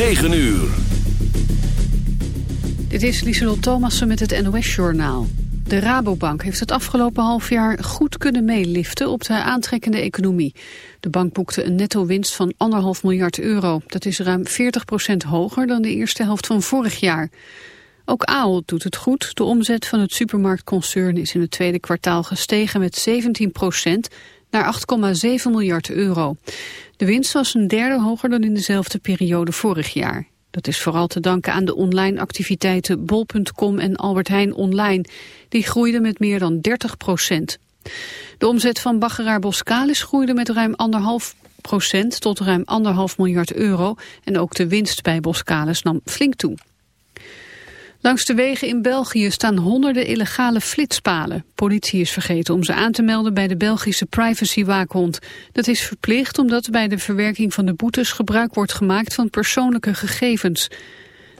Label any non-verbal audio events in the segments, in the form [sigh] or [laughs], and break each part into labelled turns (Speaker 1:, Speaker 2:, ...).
Speaker 1: 9 uur.
Speaker 2: Dit is Lieselot Thomassen met het NOS-journaal. De Rabobank heeft het afgelopen half jaar goed kunnen meeliften op de aantrekkende economie. De bank boekte een netto winst van 1,5 miljard euro. Dat is ruim 40% hoger dan de eerste helft van vorig jaar. Ook Ahold doet het goed. De omzet van het supermarktconcern is in het tweede kwartaal gestegen met 17 naar 8,7 miljard euro. De winst was een derde hoger dan in dezelfde periode vorig jaar. Dat is vooral te danken aan de online activiteiten bol.com en Albert Heijn online. Die groeiden met meer dan 30 procent. De omzet van Baggeraar Boskalis groeide met ruim anderhalf procent tot ruim anderhalf miljard euro. En ook de winst bij Boskalis nam flink toe. Langs de wegen in België staan honderden illegale flitspalen. Politie is vergeten om ze aan te melden bij de Belgische privacywaakhond. Dat is verplicht omdat bij de verwerking van de boetes gebruik wordt gemaakt van persoonlijke gegevens.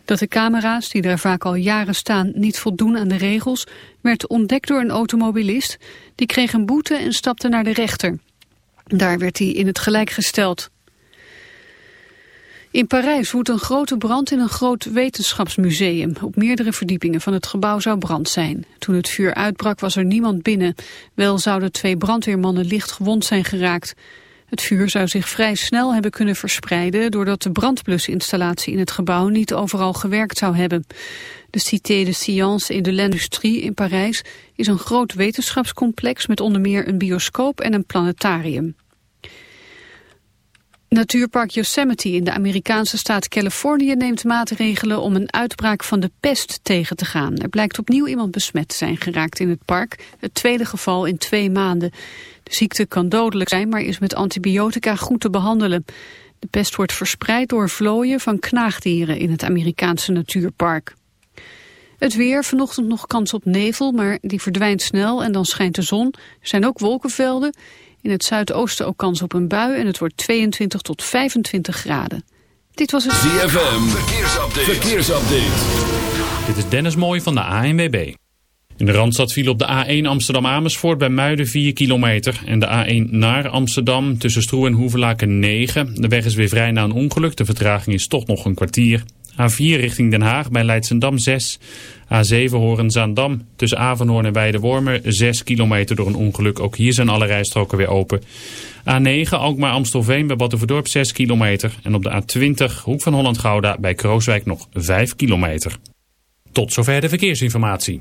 Speaker 2: Dat de camera's, die daar vaak al jaren staan, niet voldoen aan de regels... werd ontdekt door een automobilist. Die kreeg een boete en stapte naar de rechter. Daar werd hij in het gelijk gesteld. In Parijs woedt een grote brand in een groot wetenschapsmuseum. Op meerdere verdiepingen van het gebouw zou brand zijn. Toen het vuur uitbrak was er niemand binnen. Wel zouden twee brandweermannen licht gewond zijn geraakt. Het vuur zou zich vrij snel hebben kunnen verspreiden... doordat de brandblusinstallatie in het gebouw niet overal gewerkt zou hebben. De Cité de Sciences et de l'Industrie in Parijs is een groot wetenschapscomplex... met onder meer een bioscoop en een planetarium. Natuurpark Yosemite in de Amerikaanse staat Californië neemt maatregelen om een uitbraak van de pest tegen te gaan. Er blijkt opnieuw iemand besmet te zijn geraakt in het park, het tweede geval in twee maanden. De ziekte kan dodelijk zijn, maar is met antibiotica goed te behandelen. De pest wordt verspreid door vlooien van knaagdieren in het Amerikaanse natuurpark. Het weer, vanochtend nog kans op nevel, maar die verdwijnt snel en dan schijnt de zon. Er zijn ook wolkenvelden. In het zuidoosten ook kans op een bui en het wordt 22 tot 25 graden. Dit was het...
Speaker 1: ZFM, verkeersupdate. verkeersupdate.
Speaker 3: Dit is Dennis Mooij van de ANWB. In de Randstad viel op de A1 Amsterdam-Amersfoort bij Muiden 4 kilometer. En de A1 naar Amsterdam tussen Stroe en Hoevelaken 9. De weg is weer vrij na een ongeluk. De vertraging is toch nog een kwartier. A4 richting Den Haag bij Leidsendam 6. A7 Horen-Zaandam tussen Avenhoorn en Weidewormer 6 kilometer door een ongeluk. Ook hier zijn alle rijstroken weer open. A9 Alkmaar-Amstelveen bij Battenverdorp 6 kilometer. En op de A20 Hoek van Holland-Gouda bij Krooswijk nog 5 kilometer. Tot zover de verkeersinformatie.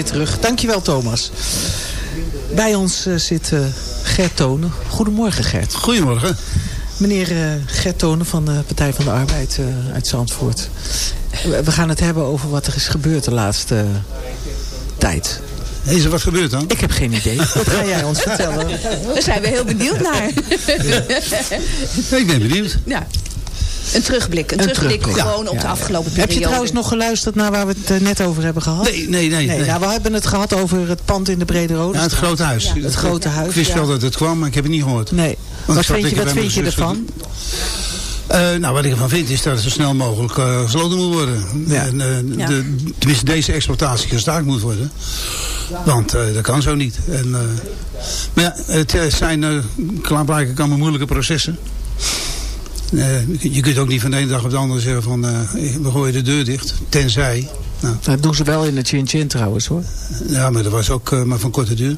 Speaker 4: Weer terug. Dankjewel Thomas. Bij ons eh, zit eh, Gert Tonen. Goedemorgen Gert.
Speaker 5: Goedemorgen.
Speaker 4: Meneer eh, Gert Tonen van de Partij van de Arbeid eh, uit Zandvoort. We we gaan het hebben over wat er is gebeurd de laatste tijd.
Speaker 5: Is er wat gebeurd dan?
Speaker 4: Ik heb geen idee. [laughs] Wat ga jij ons vertellen?
Speaker 6: Daar zijn we heel benieuwd naar.
Speaker 5: Ik ben benieuwd.
Speaker 6: ja. Een terugblik. Een,
Speaker 4: Een
Speaker 6: terugblik
Speaker 4: terugblik.
Speaker 6: gewoon
Speaker 4: Ja,
Speaker 6: op de afgelopen periode.
Speaker 4: Heb je trouwens nog geluisterd naar waar we het eh, net over hebben gehad?
Speaker 5: Nee, nee, nee.
Speaker 4: Nee,
Speaker 5: nee.
Speaker 4: nou, we hebben het gehad over het pand in de Brede Rode
Speaker 5: Ja, het grote huis.
Speaker 4: Het grote huis,
Speaker 5: Ik wist
Speaker 4: ja.
Speaker 5: wel dat het kwam, maar ik heb het niet gehoord.
Speaker 4: Nee.
Speaker 5: Want
Speaker 4: Wat vind je, wat vind je ervan?
Speaker 5: Eh, nou, wat ik ervan vind is dat het zo snel mogelijk eh, gesloten moet worden.
Speaker 4: Ja.
Speaker 5: En, eh,
Speaker 6: Ja.
Speaker 5: de, tenminste, deze exploitatie gestaakt moet worden. Want eh, dat kan zo niet. En, eh, maar ja, het zijn uh, klaarblijkelijk allemaal moeilijke processen. Eh, je kunt ook niet van de ene dag op de andere zeggen van eh, we gooien de deur dicht. Tenzij. Nou,
Speaker 4: Dat doen ze wel in de Chin Chin trouwens hoor.
Speaker 5: ja, maar dat was ook eh, maar van korte duur.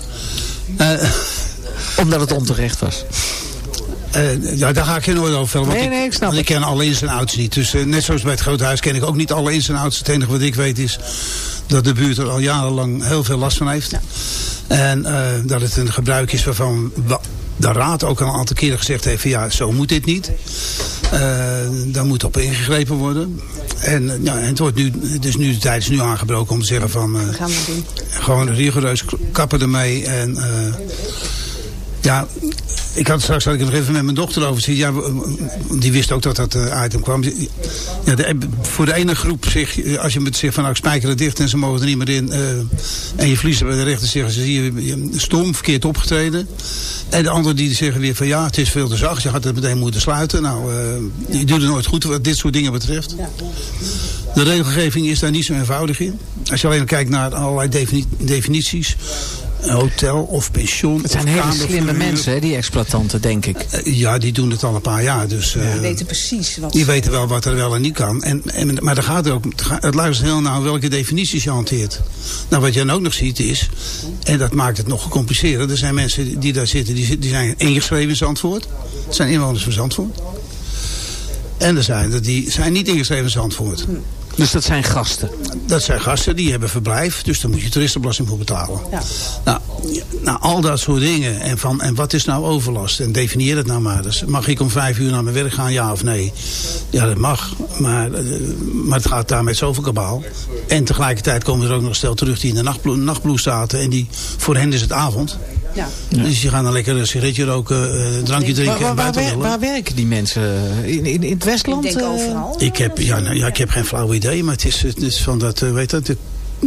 Speaker 4: Omdat het onterecht was.
Speaker 5: Ja, daar ga ik je nooit over want
Speaker 4: Nee, nee, ik snap
Speaker 5: ik
Speaker 4: het.
Speaker 5: ken alle ins en outs niet. Dus net zoals bij het grote huis ken ik ook niet alle ins en outs. Het enige wat ik weet is dat de buurt er al jarenlang heel veel last van heeft. En eh, dat het een gebruik is waarvan wa- de raad ook al een aantal keren gezegd heeft van ja, zo moet dit niet. Eh, daar moet op ingegrepen worden. En, eh, ja, en het, wordt nu, het is nu de tijd is nu aangebroken om te zeggen van eh,
Speaker 6: gaan we doen.
Speaker 5: gewoon rigoureus kappen ermee. En ja, ik had straks had ik er nog even met mijn dochter over zitten. Ja, die wist ook dat dat eh, item kwam. Ja, de, voor de ene groep, zich, als je met zegt van nou, ik spijker het dicht en ze mogen er niet meer in. eh, en je verliest er bij de rechter zeggen ze je stom, verkeerd opgetreden. En de anderen die zeggen weer van ja, het is veel te zacht. Je had het meteen moeten sluiten. Nou, eh, je doet het nooit goed wat dit soort dingen betreft. De regelgeving is daar niet zo eenvoudig in. Als je alleen kijkt naar allerlei defini- definities. Hotel of pension.
Speaker 4: Het zijn
Speaker 5: of
Speaker 4: hele slimme mensen, hè, die exploitanten, denk ik.
Speaker 5: Eh, Ja, die doen het al een paar jaar. Dus, eh,
Speaker 6: We weten precies wat.
Speaker 5: die weten wel wat er wel en niet kan. En, en, maar dan gaat het ook, het luistert heel naar welke definities je hanteert. Nou, wat je dan ook nog ziet is, en dat maakt het nog gecompliceerder. Er zijn mensen die daar zitten, die, die zijn ingeschreven in Zandvoort. Het zijn inwoners van Zandvoort. En er zijn er die zijn niet ingeschreven in Zandvoort.
Speaker 4: Dus dat zijn gasten.
Speaker 5: Dat zijn gasten die hebben verblijf, dus daar moet je toeristenbelasting voor betalen.
Speaker 6: Ja.
Speaker 5: Nou, nou, al dat soort dingen. En, van, en wat is nou overlast? En definieer het nou maar. Dus mag ik om vijf uur naar mijn werk gaan, ja of nee? Ja, dat mag. Maar, eh, maar het gaat daar met zoveel kabaal. En tegelijkertijd komen er ook nog stel terug die in de nachtbloe, nachtbloes zaten. En die, voor hen is het avond.
Speaker 6: Ja.
Speaker 5: Dus die gaan dan lekker een sigaretje roken, eh, een drankje drinken
Speaker 4: Waar,
Speaker 5: en
Speaker 4: waar, waar, waar werken die mensen? In, in, in het Westland?
Speaker 6: Ik denk
Speaker 4: eh?
Speaker 6: overal.
Speaker 5: Ik heb, ja, nou, ja, ik heb geen flauw idee, maar het is, het is van dat, eh, weet dat, de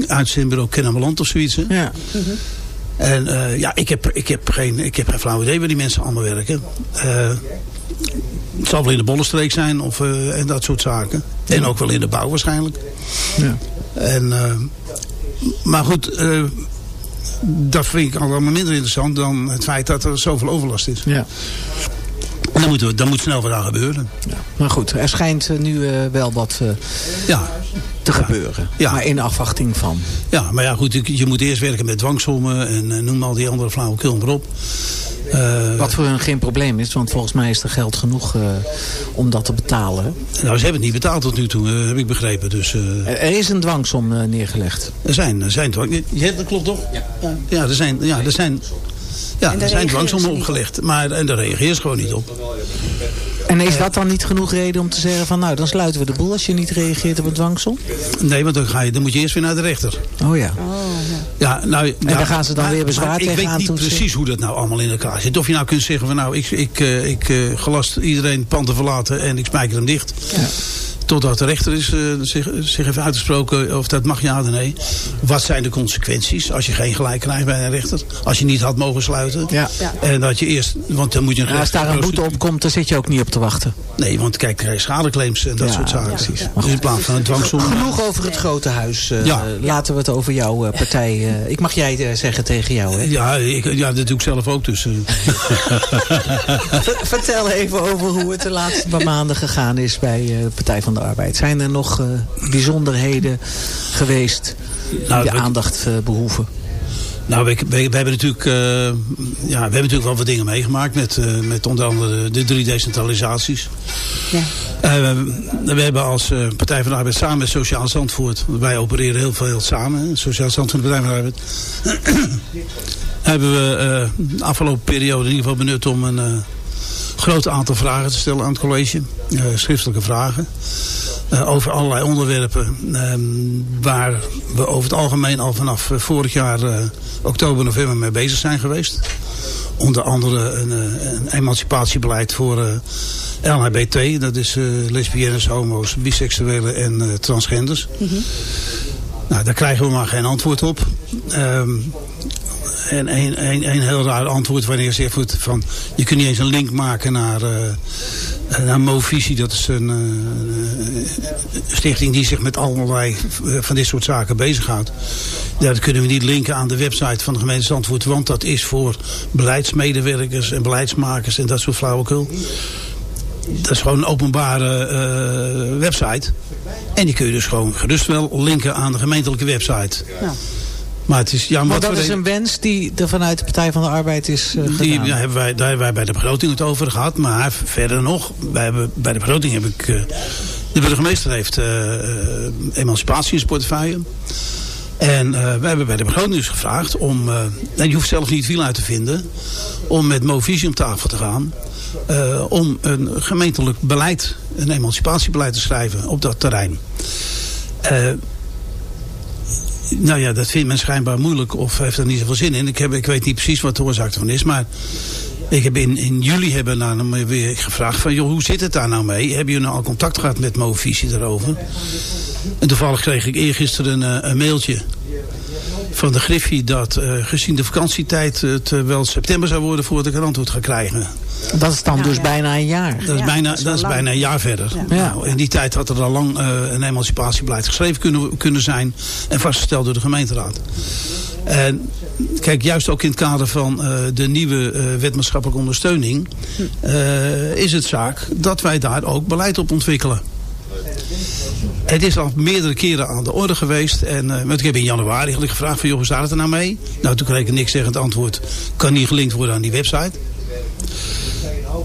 Speaker 5: uitzendbureau Kennemerland of zoiets. Hè?
Speaker 4: Ja.
Speaker 5: En eh, ja, ik heb, ik, heb geen, ik heb geen flauw idee waar die mensen allemaal werken. Eh, het zal wel in de Bollenstreek zijn of, eh, en dat soort zaken. En ook wel in de bouw waarschijnlijk.
Speaker 4: Ja.
Speaker 5: En, eh, maar goed, eh, dat vind ik allemaal minder interessant dan het feit dat er zoveel overlast is.
Speaker 4: Ja.
Speaker 5: Dan moet, er- dan moet snel wat aan gebeuren.
Speaker 4: Maar goed, er schijnt eh, nu eh, wel wat eh,
Speaker 5: Ja,
Speaker 4: te gebeuren.
Speaker 5: Ja.
Speaker 4: Maar in afwachting van.
Speaker 5: ja, maar ja goed, je- je moet eerst werken met dwangsommen en noem al die andere flauwekul maar op. Eh,
Speaker 4: Wat voor hun geen probleem is, want volgens mij is er geld genoeg eh, om dat te betalen.
Speaker 5: Nou, ze hebben het niet betaald tot nu toe, heb ik begrepen. Dus eh,
Speaker 4: Er, er is een dwangsom eh, neergelegd.
Speaker 5: er zijn, er zijn dwang... Ja, dat klopt toch? Ja. Ja, er zijn, ja, er zijn, ja,
Speaker 6: En
Speaker 5: er zijn dwangsommen
Speaker 6: niet
Speaker 5: opgelegd. Maar en daar reageert ze gewoon niet op.
Speaker 4: En is dat dan niet genoeg reden om te zeggen van nou dan sluiten we de boel als je niet reageert op een dwangsom?
Speaker 5: Nee, want dan, ga je, dan moet je eerst weer naar de rechter.
Speaker 4: Oh ja.
Speaker 5: Ja, nou, en
Speaker 4: daar gaan ze dan weer bezwaar
Speaker 5: Ik
Speaker 4: tegen
Speaker 5: weet
Speaker 4: aan
Speaker 5: niet
Speaker 4: toetsen.
Speaker 5: precies hoe dat nou allemaal in elkaar zit. Of je nou kunt zeggen van nou, ik, ik, eh, ik eh, gelast iedereen het pand te verlaten en ik spijker hem dicht. Totdat de rechter is, eh, zich, zich heeft uitgesproken of dat mag ja of nee. Wat zijn de consequenties als je geen gelijk krijgt bij een rechter? Als je niet had mogen sluiten.
Speaker 4: Ja.
Speaker 5: En dat je eerst, want dan moet je een
Speaker 4: Ja, als daar een boete op komt, dan zit je ook niet op te wachten.
Speaker 5: Nee, want kijk, je schadeclaims en dat
Speaker 4: Ja,
Speaker 5: soort zaken. Dus in plaats van een dwangsom.
Speaker 4: Genoeg over het grote huis. eh,
Speaker 5: Ja.
Speaker 4: Laten we het over jouw eh, partij... eh, ik mag jij eh, zeggen tegen jou. Hè?
Speaker 5: Ja, ik, ja, dat doe ik zelf ook. Dus, eh. [laughs]
Speaker 4: Ver- Vertel even over hoe het de laatste paar maanden gegaan is bij eh, de Partij van de Arbeid. Zijn er nog eh, bijzonderheden geweest die
Speaker 5: Nou,
Speaker 4: de aandacht eh, behoeven?
Speaker 5: Nou, we, we, we hebben natuurlijk, eh, ja, we hebben natuurlijk wel wat dingen meegemaakt met, eh, met onder andere de drie decentralisaties.
Speaker 6: Ja.
Speaker 5: Eh, we, we hebben als eh, Partij van de Arbeid samen met Sociaal Zandvoort, wij opereren heel veel samen, Sociaal Zandvoort en de Partij van de Arbeid, [clears throat] hebben we eh, de afgelopen periode in ieder geval benut om een eh, groot aantal vragen te stellen aan het college, eh, schriftelijke vragen. eh, over allerlei onderwerpen ehm, waar we over het algemeen al vanaf eh, vorig jaar oktober, november mee bezig zijn geweest. Onder andere een, een emancipatiebeleid voor LHBT, dat is lesbiennes, homo's, biseksuelen en transgenders. Nou, daar krijgen we maar geen antwoord op. Ehm, en een, een, een heel raar antwoord wanneer je zegt van... je kunt niet eens een link maken naar, eh naar Movisie. Dat is een eh, stichting die zich met allerlei eh, van dit soort zaken bezighoudt. Dat kunnen we niet linken aan de website van de gemeente Zandvoort. Want dat is voor beleidsmedewerkers en beleidsmakers en dat soort flauwekul. Dat is gewoon een openbare website. En die kun je dus gewoon gerust wel linken aan de gemeentelijke website.
Speaker 6: Ja.
Speaker 5: Maar het is jammer.
Speaker 4: Maar
Speaker 5: wat
Speaker 4: dat is
Speaker 5: een-
Speaker 4: wens die er vanuit de Partij van de Arbeid is eh,
Speaker 5: die,
Speaker 4: gedaan.
Speaker 5: ja, hebben wij, daar hebben wij bij de begroting het over gehad. Maar verder nog, wij hebben, bij de begroting heb ik... eh, de burgemeester heeft eh, emancipatie in zijn portefeuille. En we hebben bij de begroting dus gevraagd om... en je hoeft zelf niet veel uit te vinden... om met Movisie om tafel te gaan... om een gemeentelijk beleid, een emancipatiebeleid te schrijven op dat terrein. Nou ja, dat vindt men schijnbaar moeilijk of heeft er niet zoveel zin in. Ik, heb, ik weet niet precies wat de oorzaak ervan is, maar ik heb in, in juli hebben nou weer gevraagd van, joh, hoe zit het daar nou mee? Hebben jullie nou al contact gehad met Movisie daarover? En toevallig kreeg ik eergisteren een, eh, een mailtje van de Griffie dat eh, gezien de vakantietijd het eh, wel september zou worden voordat ik een antwoord ga krijgen.
Speaker 4: Dat is dan dus bijna een jaar.
Speaker 5: Dat is,
Speaker 6: Ja,
Speaker 5: bijna,
Speaker 6: dat is
Speaker 5: dat bijna een jaar verder.
Speaker 4: Ja.
Speaker 5: Nou, in die tijd had er al lang eh, een emancipatiebeleid geschreven kunnen, kunnen zijn en vastgesteld door de gemeenteraad. En kijk, juist ook in het kader van eh, de nieuwe eh, wet maatschappelijke ondersteuning eh, is het zaak dat wij daar ook beleid op ontwikkelen. Het is al meerdere keren aan de orde geweest. En want ik heb in januari had gevraagd van joh, hoe staat het er nou mee? Nou, toen kreeg ik niks zeggend antwoord. Kan niet gelinkt worden aan die website.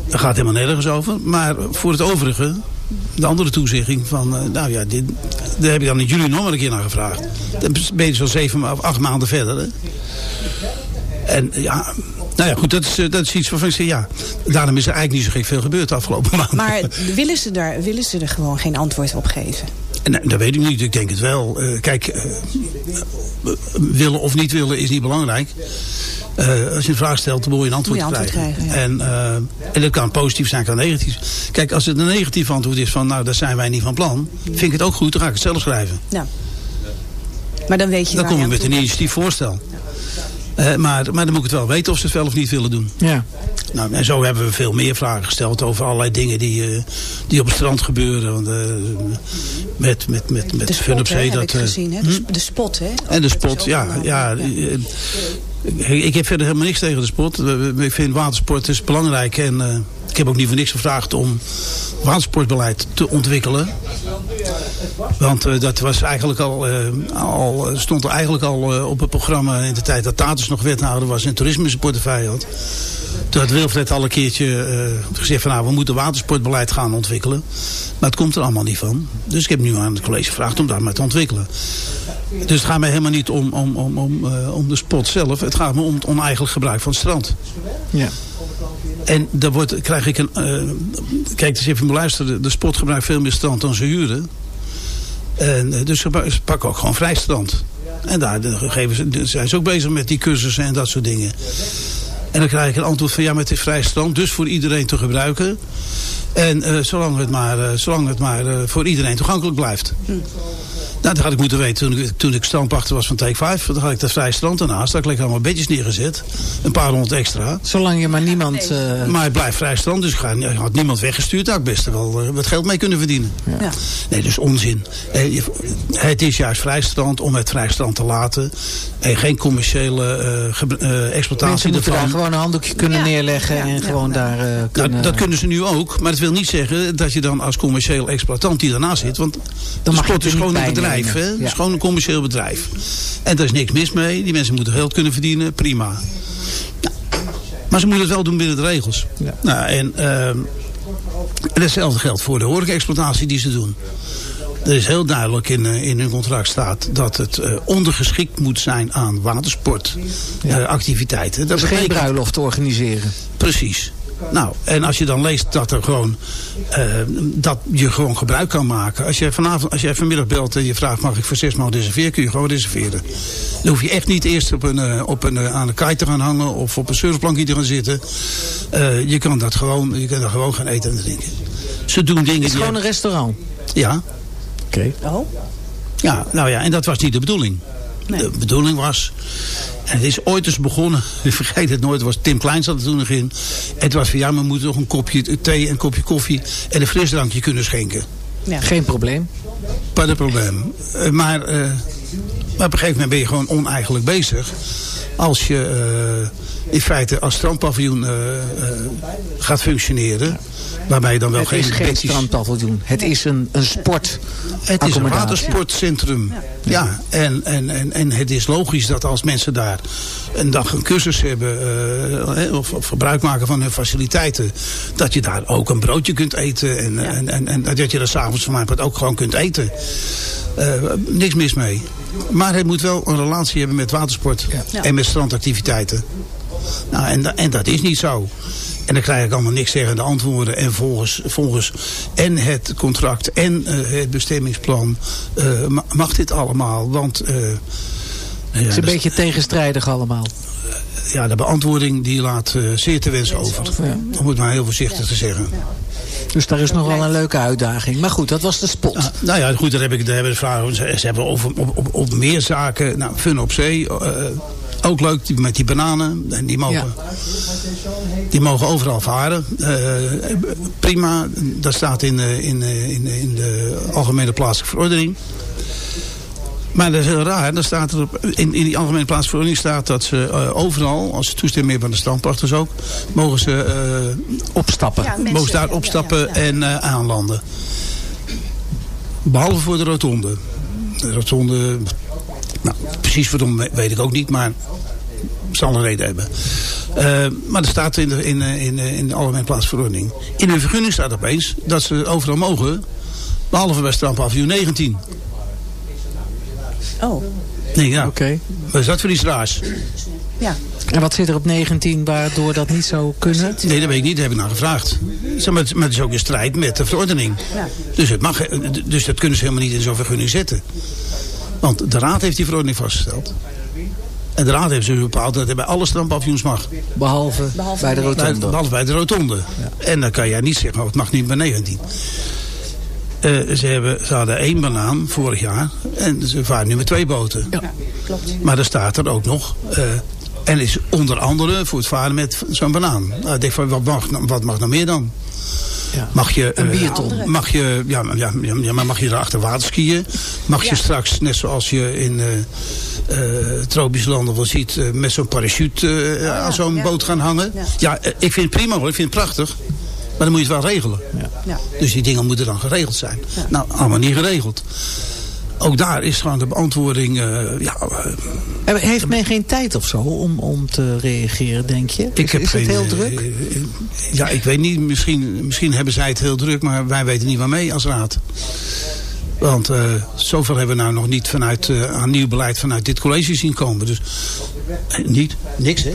Speaker 5: Daar gaat helemaal nergens over. Maar voor het overige, de andere toezegging van, eh, nou ja, dit, daar heb ik dan in juli nog maar een keer naar gevraagd. Dan ben je zo'n zeven of acht maanden verder. En ja, nou ja, goed, dat is, eh, dat is iets waarvan ik zeg, ja, daarom is er eigenlijk niet zo gek veel gebeurd de afgelopen [laughs] maanden.
Speaker 6: Maar willen ze, daar, willen ze er gewoon geen antwoord op geven?
Speaker 5: Nee, dat weet ik niet. Ik denk het wel. Eh, kijk, willen of niet willen is niet belangrijk. Als je een vraag stelt, dan moet je een antwoord,
Speaker 6: je antwoord
Speaker 5: krijgen.
Speaker 6: krijgen, ja.
Speaker 5: en, en dat kan positief zijn, kan negatief. Kijk, als het een negatief antwoord is van, nou, daar zijn wij niet van plan. Vind ik het ook goed, dan ga ik het zelf schrijven.
Speaker 6: Nou. Maar dan weet je
Speaker 5: Dan kom
Speaker 6: je
Speaker 5: met een initiatief voorstel. Eh, maar, maar dan moet ik het wel weten of ze het wel of niet willen doen.
Speaker 4: Ja.
Speaker 5: Nou, en zo hebben we veel meer vragen gesteld over allerlei dingen die, eh, die op het strand gebeuren. Want, eh, met met, met, met
Speaker 6: De
Speaker 5: Fun
Speaker 6: spot,
Speaker 5: op
Speaker 6: hè,
Speaker 5: Zee.
Speaker 6: heb
Speaker 5: Dat,
Speaker 6: ik
Speaker 5: eh,
Speaker 6: gezien. Hè? De,
Speaker 5: hm?
Speaker 6: sp- de spot, hè?
Speaker 5: En de spot, ja. ja, Ik heb verder helemaal niks tegen de sport. We- Ik vind watersport is belangrijk. En, eh, ik heb ook niet voor niks gevraagd om watersportbeleid te ontwikkelen. Want eh, dat was eigenlijk al, eh, al, stond er eigenlijk al eh, op het programma in de tijd dat Tatus nog wethouder was en toerisme zijn portefeuille had. Toen had Wilfred al een keertje eh, gezegd van nou, we moeten watersportbeleid gaan ontwikkelen. Maar het komt er allemaal niet van. Dus ik heb nu aan het college gevraagd om daar maar te ontwikkelen. Dus het gaat mij helemaal niet om, om, om, om, eh, om de spot zelf. Het gaat me om het oneigenlijk gebruik van het strand.
Speaker 4: Ja.
Speaker 5: En daar wordt, krijg ik een... eh, kijk, dus even luisteren. De spot gebruikt veel meer strand dan ze huren. En, dus ze pa- ze pakken ook gewoon vrij strand. En daar de- geven ze, zijn ze ook bezig met die cursussen en dat soort dingen. En dan krijg ik een antwoord van ja, maar het is vrij strand. Dus voor iedereen te gebruiken. En eh, zolang het maar, eh, zolang het maar eh, voor iedereen toegankelijk blijft. Nou, dat had ik moeten weten toen ik, toen ik strandpachter was van Take 5. Dan had ik dat vrij strand ernaast. Daar had ik lekker allemaal bedjes neergezet. Een paar honderd extra.
Speaker 4: Zolang je maar niemand... eh,
Speaker 5: Maar het blijft vrij strand, dus ik ga- ik had niemand weggestuurd. Daar had ik best wel eh, wat geld mee kunnen verdienen.
Speaker 6: Ja.
Speaker 5: Nee, dus onzin. Eh, Het is juist vrij strand om het vrij strand te laten. En geen commerciële eh, eh, exploitatie
Speaker 4: mensen moeten daar gewoon een handdoekje kunnen
Speaker 6: Ja.
Speaker 4: neerleggen
Speaker 6: Ja,
Speaker 4: en
Speaker 6: ja.
Speaker 4: gewoon daar eh,
Speaker 5: Nou,
Speaker 4: kunnen...
Speaker 5: dat kunnen ze nu ook, maar dat wil niet zeggen dat je dan als commercieel exploitant die daarnaast zit. Want de
Speaker 4: mag je
Speaker 5: sport
Speaker 4: er
Speaker 5: is gewoon een
Speaker 4: bij
Speaker 5: bedrijf.
Speaker 4: nemen.
Speaker 5: Hè? Het
Speaker 4: Ja.
Speaker 5: is gewoon een commercieel bedrijf. En daar is niks mis mee. Die mensen moeten geld kunnen verdienen, prima. Nou, maar ze moeten het wel doen binnen de regels.
Speaker 4: Ja.
Speaker 5: Nou, en, ehm, en hetzelfde geldt voor de horeca-exploitatie die ze doen. Er is heel duidelijk in, eh, in hun contract staat dat het eh, ondergeschikt moet zijn aan watersportactiviteiten. dat
Speaker 4: dus geen bruiloft te organiseren.
Speaker 5: Precies. Nou, en als je dan leest dat er gewoon eh, dat je gewoon gebruik kan maken. Als jij vanavond, als jij vanmiddag belt en je vraagt mag ik voor zes maal reserveren, kun je gewoon reserveren. Dan hoef je echt niet eerst op een, eh, op een, eh, aan een kite te gaan hangen of op een surfplankje te gaan zitten. Eh, je kan dat gewoon, je kan daar gewoon gaan eten en drinken. Ze doen dingen
Speaker 4: Het is gewoon een restaurant.
Speaker 5: Ja,
Speaker 4: Oké.
Speaker 6: Oh,
Speaker 5: ja, nou ja, en dat was niet de bedoeling.
Speaker 6: Nee.
Speaker 5: De bedoeling was, en het is ooit eens begonnen, [laughs] ik vergeet het nooit, was Tim Klein zat er toen nog in. Het was van ja, we moeten nog een kopje thee en een kopje koffie en een frisdrankje kunnen schenken.
Speaker 6: ja.
Speaker 4: Geen probleem.
Speaker 5: Pas een probleem. Eh, maar, eh, maar op een gegeven moment ben je gewoon oneigenlijk bezig. Als je eh, in feite als strandpaviljoen eh, eh, gaat functioneren. Waarbij je dan wel
Speaker 4: Het
Speaker 5: geen
Speaker 4: is geen strandpaviljoen. Het is een, een sport.
Speaker 5: Het is een watersportcentrum. Ja, en, en, en, en het is logisch dat als mensen daar een dag een cursus hebben... of, of gebruik maken van hun faciliteiten... dat je daar ook een broodje kunt eten. En, en, en, en dat je er s'avonds van mij ook gewoon kunt eten. Niks mis mee. Maar het moet wel een relatie hebben met watersport.
Speaker 6: Ja.
Speaker 5: En met strandactiviteiten. Nou, en, da- en dat is niet zo. En dan krijg ik allemaal niks zeggende antwoorden. En volgens, volgens en het contract en eh, het bestemmingsplan eh, ma- mag dit allemaal. Want eh, ja,
Speaker 4: Het is een beetje tegenstrijdig allemaal.
Speaker 5: ja, de beantwoording die laat zeer te wensen over.
Speaker 4: Ja.
Speaker 5: Om het maar heel voorzichtig te zeggen.
Speaker 4: Dus daar is nog wel een leuke uitdaging. Maar goed, dat was de spot.
Speaker 5: Ah, nou ja, goed, daar heb ik daar hebben ze vragen. Ze, ze hebben over, op, op, op meer zaken. Nou, fun op zee. eh, ook leuk die, met die bananen. En die mogen, die mogen overal varen. Eh, prima. Dat staat in, eh, in, eh, in, in de Algemene Plaatselijke Verordening. Maar dat is heel raar. Dan staat er op, in, in die Algemene Plaatselijke Verordening staat dat ze eh, overal, als ze toestemming hebben van de strandpachters ook, mogen ze eh,
Speaker 4: Opstappen.
Speaker 6: Ja, mensen-
Speaker 5: mogen ze daar
Speaker 6: ja,
Speaker 5: opstappen
Speaker 6: ja, ja.
Speaker 5: en eh, aanlanden. Behalve voor de rotonde. De rotonde, nou, precies waarom we- weet ik ook niet, maar zal een reden hebben. Eh, maar er staat in de, in, in, in de algemene plaatsverordening. In hun vergunning staat opeens dat ze overal mogen, behalve bij strandpaviljoen 19.
Speaker 6: Oh,
Speaker 5: Nee, ja.
Speaker 4: Oké.
Speaker 5: Wat is dat voor iets raars?
Speaker 6: ja.
Speaker 4: En wat zit er op 19 waardoor dat niet zou kunnen?
Speaker 5: Nee, dat weet ik niet. Dat heb ik naar gevraagd. Zeg, Maar het, maar het is ook in strijd met de verordening.
Speaker 6: Ja.
Speaker 5: Dus, het mag, dus dat kunnen ze helemaal niet in zo'n vergunning zetten. Want de raad heeft die verordening vastgesteld. En de raad heeft ze bepaald dat het bij alle strandpaviljoens mag.
Speaker 4: Behalve,
Speaker 6: Behalve
Speaker 4: bij de
Speaker 6: Bij,
Speaker 4: rotonde.
Speaker 5: behalve bij de rotonde. En dan kan jij niet zeggen, oh, het mag niet bij 19. Eh, ze, hebben, ze hadden één banaan vorig jaar. En ze varen nu met twee boten.
Speaker 4: Ja.
Speaker 6: klopt.
Speaker 5: Maar er staat er ook nog. eh, en is onder andere voor het varen met zo'n banaan. Nou, ik denk van, wat mag, wat mag nou meer dan?
Speaker 4: Ja.
Speaker 5: Mag je,
Speaker 4: Een
Speaker 5: eh,
Speaker 4: bierton.
Speaker 5: Mag je, ja, maar- ja, ja, ja, maar mag je erachter water skiën? Mag je straks, net zoals je in eh, eh, tropische landen wel ziet, eh, met zo'n parachute eh, aan zo'n
Speaker 6: ja.
Speaker 5: boot gaan hangen?
Speaker 6: Ja.
Speaker 5: Ja, eh, ik vind het prima hoor, ik vind het prachtig. Dan moet je het wel regelen.
Speaker 6: Ja.
Speaker 5: Dus die dingen moeten dan geregeld zijn. Nou, allemaal niet geregeld. Ook daar is gewoon de beantwoording... eh, ja, eh,
Speaker 4: Heeft men geen tijd of zo om, om te reageren, denk je?
Speaker 5: ik
Speaker 4: is,
Speaker 5: heb
Speaker 4: is
Speaker 5: geen,
Speaker 4: het heel
Speaker 5: eh,
Speaker 4: druk?
Speaker 5: ja, ik weet niet. Misschien, misschien hebben zij het heel druk, maar wij weten niet waarmee als raad. Want eh, zoveel hebben we nou nog niet vanuit, eh, aan nieuw beleid vanuit dit college zien komen. Dus niet, niks hè?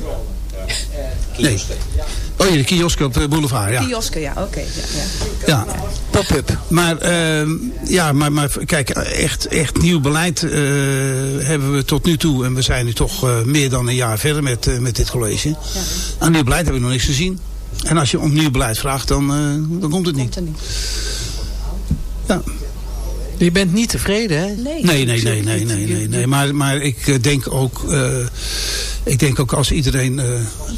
Speaker 5: Nee. Oh ja, de kiosk op de boulevard, ja.
Speaker 6: Kiosken, ja, oké. ja, ja.
Speaker 5: Ja, pop-up. Maar, ehm, ja, maar, maar kijk, echt, echt nieuw beleid eh, hebben we tot nu toe. En we zijn nu toch eh, meer dan een jaar verder met, eh, met dit college. Aan nieuw beleid hebben we nog niks gezien. En als je om nieuw beleid vraagt, dan, eh, dan komt het niet.
Speaker 6: Komt er niet.
Speaker 5: Ja.
Speaker 4: Je bent niet tevreden, hè?
Speaker 6: Nee.
Speaker 5: Nee, nee, nee, nee, nee, nee, nee. Maar, maar ik eh, denk ook, eh, ik denk ook als iedereen, eh,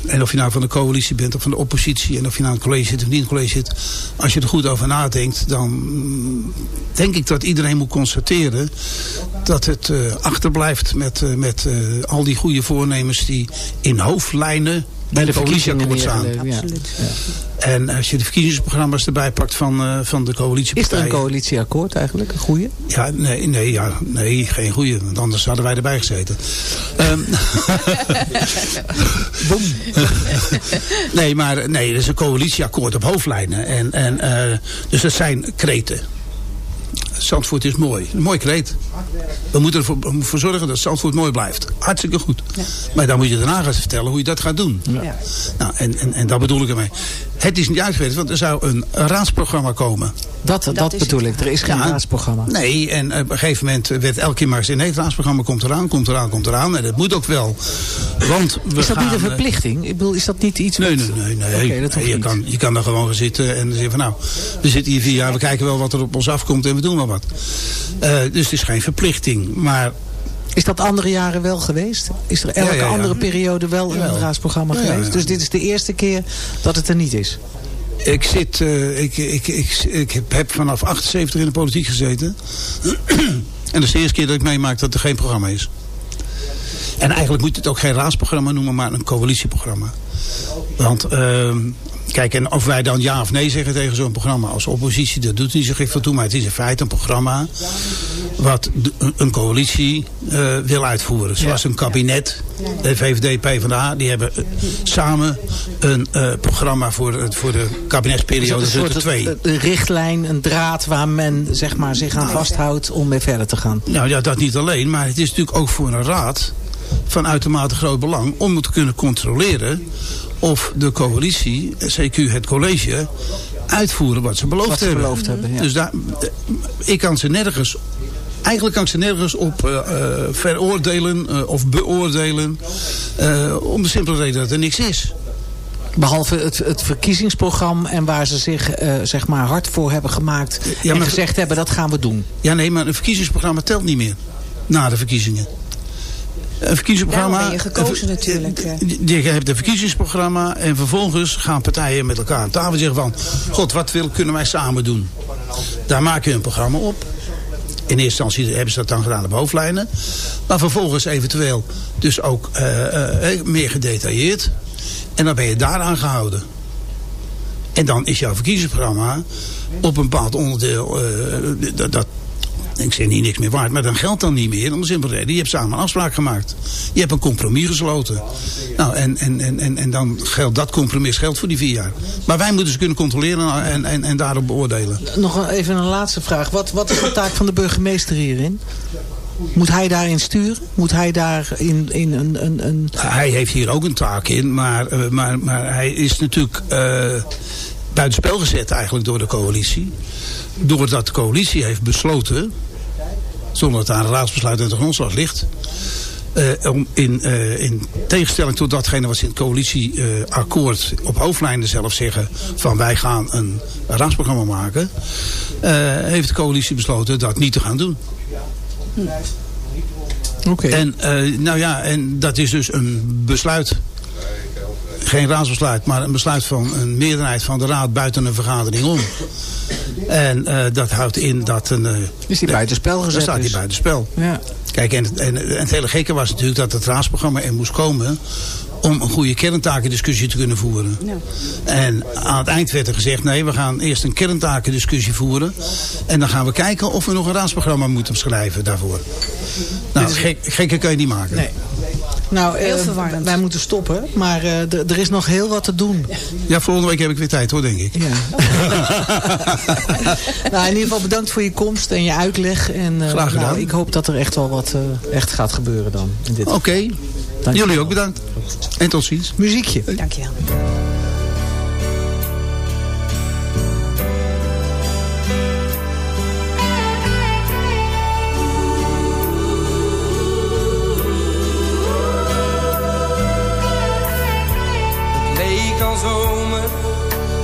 Speaker 5: en of je nou van de coalitie bent of van de oppositie, en of je nou in het college zit of niet in het college zit, als je er goed over nadenkt, dan mm, denk ik dat iedereen moet constateren dat het eh, achterblijft met, eh, met al die goede voornemens die in hoofdlijnen
Speaker 4: Bij de
Speaker 5: coalitieakkoord staan.
Speaker 4: ja.
Speaker 5: En als je de verkiezingsprogramma's erbij pakt van, eh, van de
Speaker 4: Is er
Speaker 5: coalitiepartijen.
Speaker 4: een coalitieakkoord eigenlijk, een goede?
Speaker 5: Ja, nee, nee, ja, nee, geen goeie. Want anders hadden wij erbij gezeten. Ehm, [laughs] nee, maar nee, er is een coalitieakkoord op hoofdlijnen. En, en, eh, dus dat zijn kreten. Zandvoort is mooi. Een mooi kreet. We moeten ervoor voor zorgen dat Zandvoort mooi blijft. Hartstikke goed. Maar dan moet je daarna gaan vertellen hoe je dat gaat doen.
Speaker 6: Ja.
Speaker 5: Nou, en, en, en dat bedoel ik ermee. Het is niet uitgewerkt, want er zou een raadsprogramma komen.
Speaker 4: Dat, dat, bedoel ik. Er is geen
Speaker 5: Ja.
Speaker 4: raadsprogramma.
Speaker 5: Nee, en op een gegeven moment werd elke keer maar gezegd... nee, het raadsprogramma komt eraan, komt eraan, komt eraan. En dat moet ook wel. Want we
Speaker 4: Is dat
Speaker 5: gaan,
Speaker 4: niet een
Speaker 5: eh,
Speaker 4: verplichting? Ik bedoel, is dat niet iets
Speaker 5: Nee,
Speaker 4: wat-
Speaker 5: nee, nee. nee.
Speaker 4: Dat
Speaker 5: Nee, je,
Speaker 4: niet.
Speaker 5: kan, je kan daar gewoon gaan zitten en zeggen van nou, we zitten hier vier jaar, we kijken wel wat er op ons afkomt en we doen wel wat. Eh, dus het is geen verplichting. Maar
Speaker 4: Is dat andere jaren wel geweest? Is er elke
Speaker 5: Ja, ja, ja.
Speaker 4: andere periode wel een raadsprogramma geweest? Dus dit is de eerste keer dat het er niet is?
Speaker 5: ik zit, eh, ik, ik, ik, ik heb- vanaf 78 in de politiek gezeten. [clears throat] en dat is de eerste keer dat ik meemaak dat er geen programma is. En eigenlijk moet je het ook geen raadsprogramma noemen, maar een coalitieprogramma. Want, ehm, kijk, en of wij dan ja of nee zeggen tegen zo'n programma als oppositie, dat doet niet zo gek veel toe. Maar het is in feite een programma wat de- een- coalitie eh, wil uitvoeren. Zoals een kabinet, de VVD, PvdA, die hebben eh, samen een eh, programma voor, het- voor de kabinetsperiode Rutte
Speaker 4: soort
Speaker 5: 2.
Speaker 4: een- richtlijn, een draad waar men zeg maar, zich aan vasthoudt om weer verder te gaan?
Speaker 5: Nou ja, dat niet alleen, maar het is natuurlijk ook voor een raad van uitermate groot belang om te kunnen controleren of de coalitie, CQ het college, uitvoeren wat ze beloofd
Speaker 4: Wat ze
Speaker 5: hebben.
Speaker 4: beloofd hebben, ja.
Speaker 5: Dus daar, ik kan ze nergens, eigenlijk kan ik ze nergens op eh, eh, veroordelen eh, of beoordelen, om de simpele reden dat er niks is.
Speaker 4: Behalve het, het verkiezingsprogramma en waar ze zich zeg maar hard voor hebben gemaakt.
Speaker 5: Ja,
Speaker 4: en
Speaker 5: maar-
Speaker 4: gezegd hebben dat gaan we doen.
Speaker 5: Ja nee, maar een verkiezingsprogramma telt niet meer na de verkiezingen. Een verkiezingsprogramma...
Speaker 6: Daarom ben je gekozen
Speaker 5: een-
Speaker 6: natuurlijk, eh.
Speaker 5: Je je hebt een verkiezingsprogramma en vervolgens gaan partijen met elkaar aan tafel zeggen van... God, wat wil, kunnen wij samen doen? Daar maak je een programma op. In eerste instantie hebben ze dat dan gedaan op hoofdlijnen. Maar vervolgens eventueel dus ook eh, eh, meer gedetailleerd. En dan ben je daaraan gehouden. En dan is jouw verkiezingsprogramma op een bepaald onderdeel... eh, dat, dat, ik zeg niet niks meer waard, maar dan geldt dan niet meer. Om de simpele reden, je hebt samen een afspraak gemaakt. Je hebt een compromis gesloten. Nou, en, en, en, en, en dan geldt dat compromis geldt voor die vier jaar. Maar wij moeten ze kunnen controleren en, en, en daarop beoordelen.
Speaker 4: Nog even een laatste vraag. Wat, wat is de taak van de burgemeester hierin? Moet hij daarin sturen? Moet hij daar in, in een, een, een...
Speaker 5: Hij heeft hier ook een taak in, maar, eh, maar, maar hij is natuurlijk eh buitenspel gezet eigenlijk door de coalitie. Doordat de coalitie heeft besloten, zonder dat daar een raadsbesluit uit de grondslag ligt... eh, om in, eh, in tegenstelling tot datgene wat ze in het coalitieakkoord op hoofdlijnen zelf zeggen... van wij gaan een raadsprogramma maken... eh, heeft de coalitie besloten dat niet te gaan doen.
Speaker 4: Oké.
Speaker 5: En, eh, nou ja, en dat is dus een besluit. Geen raadsbesluit, maar een besluit van een meerderheid van de raad buiten een vergadering om. En eh, dat houdt in dat een... eh,
Speaker 4: Is die buitenspel
Speaker 5: dan
Speaker 4: gezet
Speaker 5: staat hij
Speaker 4: dus?
Speaker 5: buitenspel.
Speaker 4: Ja.
Speaker 5: Kijk, en, en, en het hele gekke was natuurlijk dat het raadsprogramma er moest komen... om een goede kerntakendiscussie te kunnen voeren. En aan het eind werd er gezegd, nee, we gaan eerst een kerntakendiscussie voeren. En dan gaan we kijken of we nog een raadsprogramma moeten schrijven daarvoor. Nou, gek, gekker kan je niet maken.
Speaker 4: Nee. Nou,
Speaker 6: Heel
Speaker 4: eh,
Speaker 6: verwarrend.
Speaker 4: wij moeten stoppen, maar eh, er is nog heel wat te doen.
Speaker 5: Ja, volgende week heb ik weer tijd hoor, denk ik.
Speaker 4: Ja. [laughs] nou, in ieder geval bedankt voor je komst en je uitleg. En, eh,
Speaker 5: Graag gedaan.
Speaker 4: Nou, ik hoop dat er echt wel wat eh, echt gaat gebeuren dan. In dit
Speaker 5: Oké, jullie ook bedankt. En tot ziens.
Speaker 4: Muziekje.
Speaker 6: Dankjewel.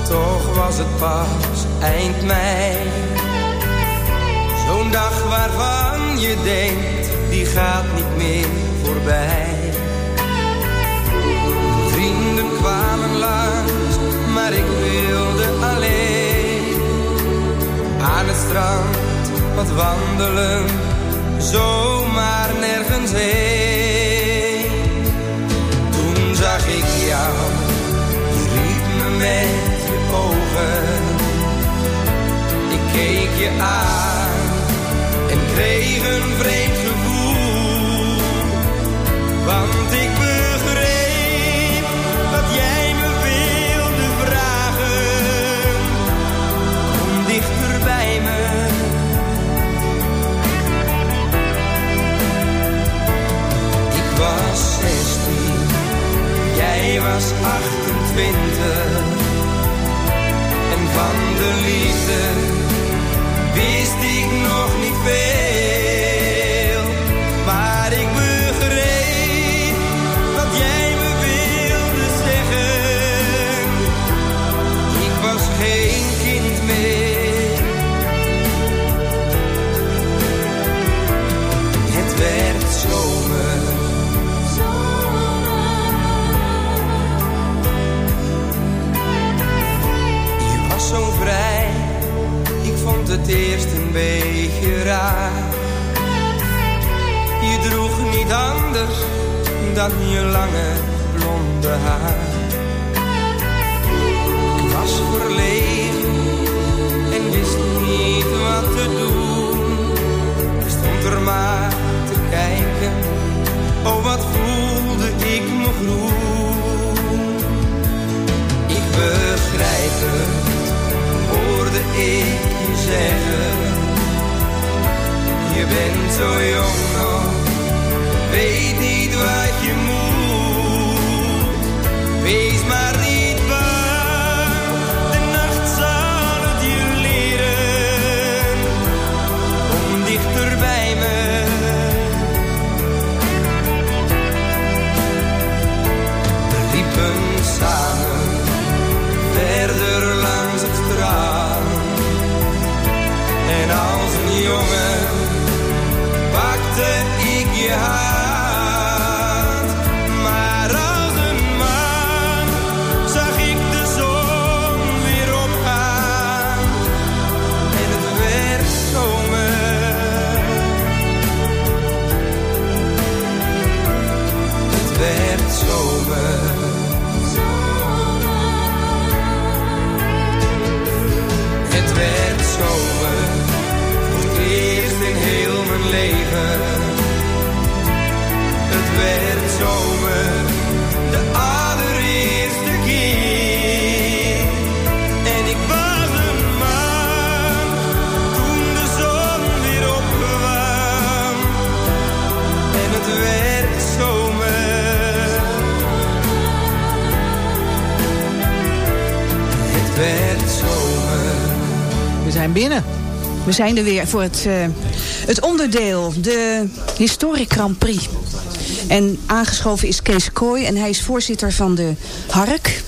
Speaker 7: Toch was het pas eind mei. Zo'n dag waarvan je denkt, die gaat niet meer voorbij. Vrienden kwamen langs, maar ik wilde alleen. Aan het strand wat wandelen, zomaar nergens heen. Toen zag ik jou, je riep me met je Ik keek je aan en kreeg een vreemd gevoel. Want ik begreep dat jij me wilde vragen. Kom dichter bij me. Ik was 16, jij was 28. En van de liefde wist ik nog niet veel. Eerst een beetje raar. Je droeg niet anders dan je lange blonde haar. Ik was verlegen en wist niet wat te doen. Ik stond er maar te kijken, oh wat voelde ik me groen. Ik begrijp het, hoorde ik zeggen. Je bent zo jong nog, weet
Speaker 4: zijn
Speaker 6: er weer voor het, eh, het onderdeel, de Historic Grand Prix. En aangeschoven is Kees Kooi en hij is voorzitter van de HARK.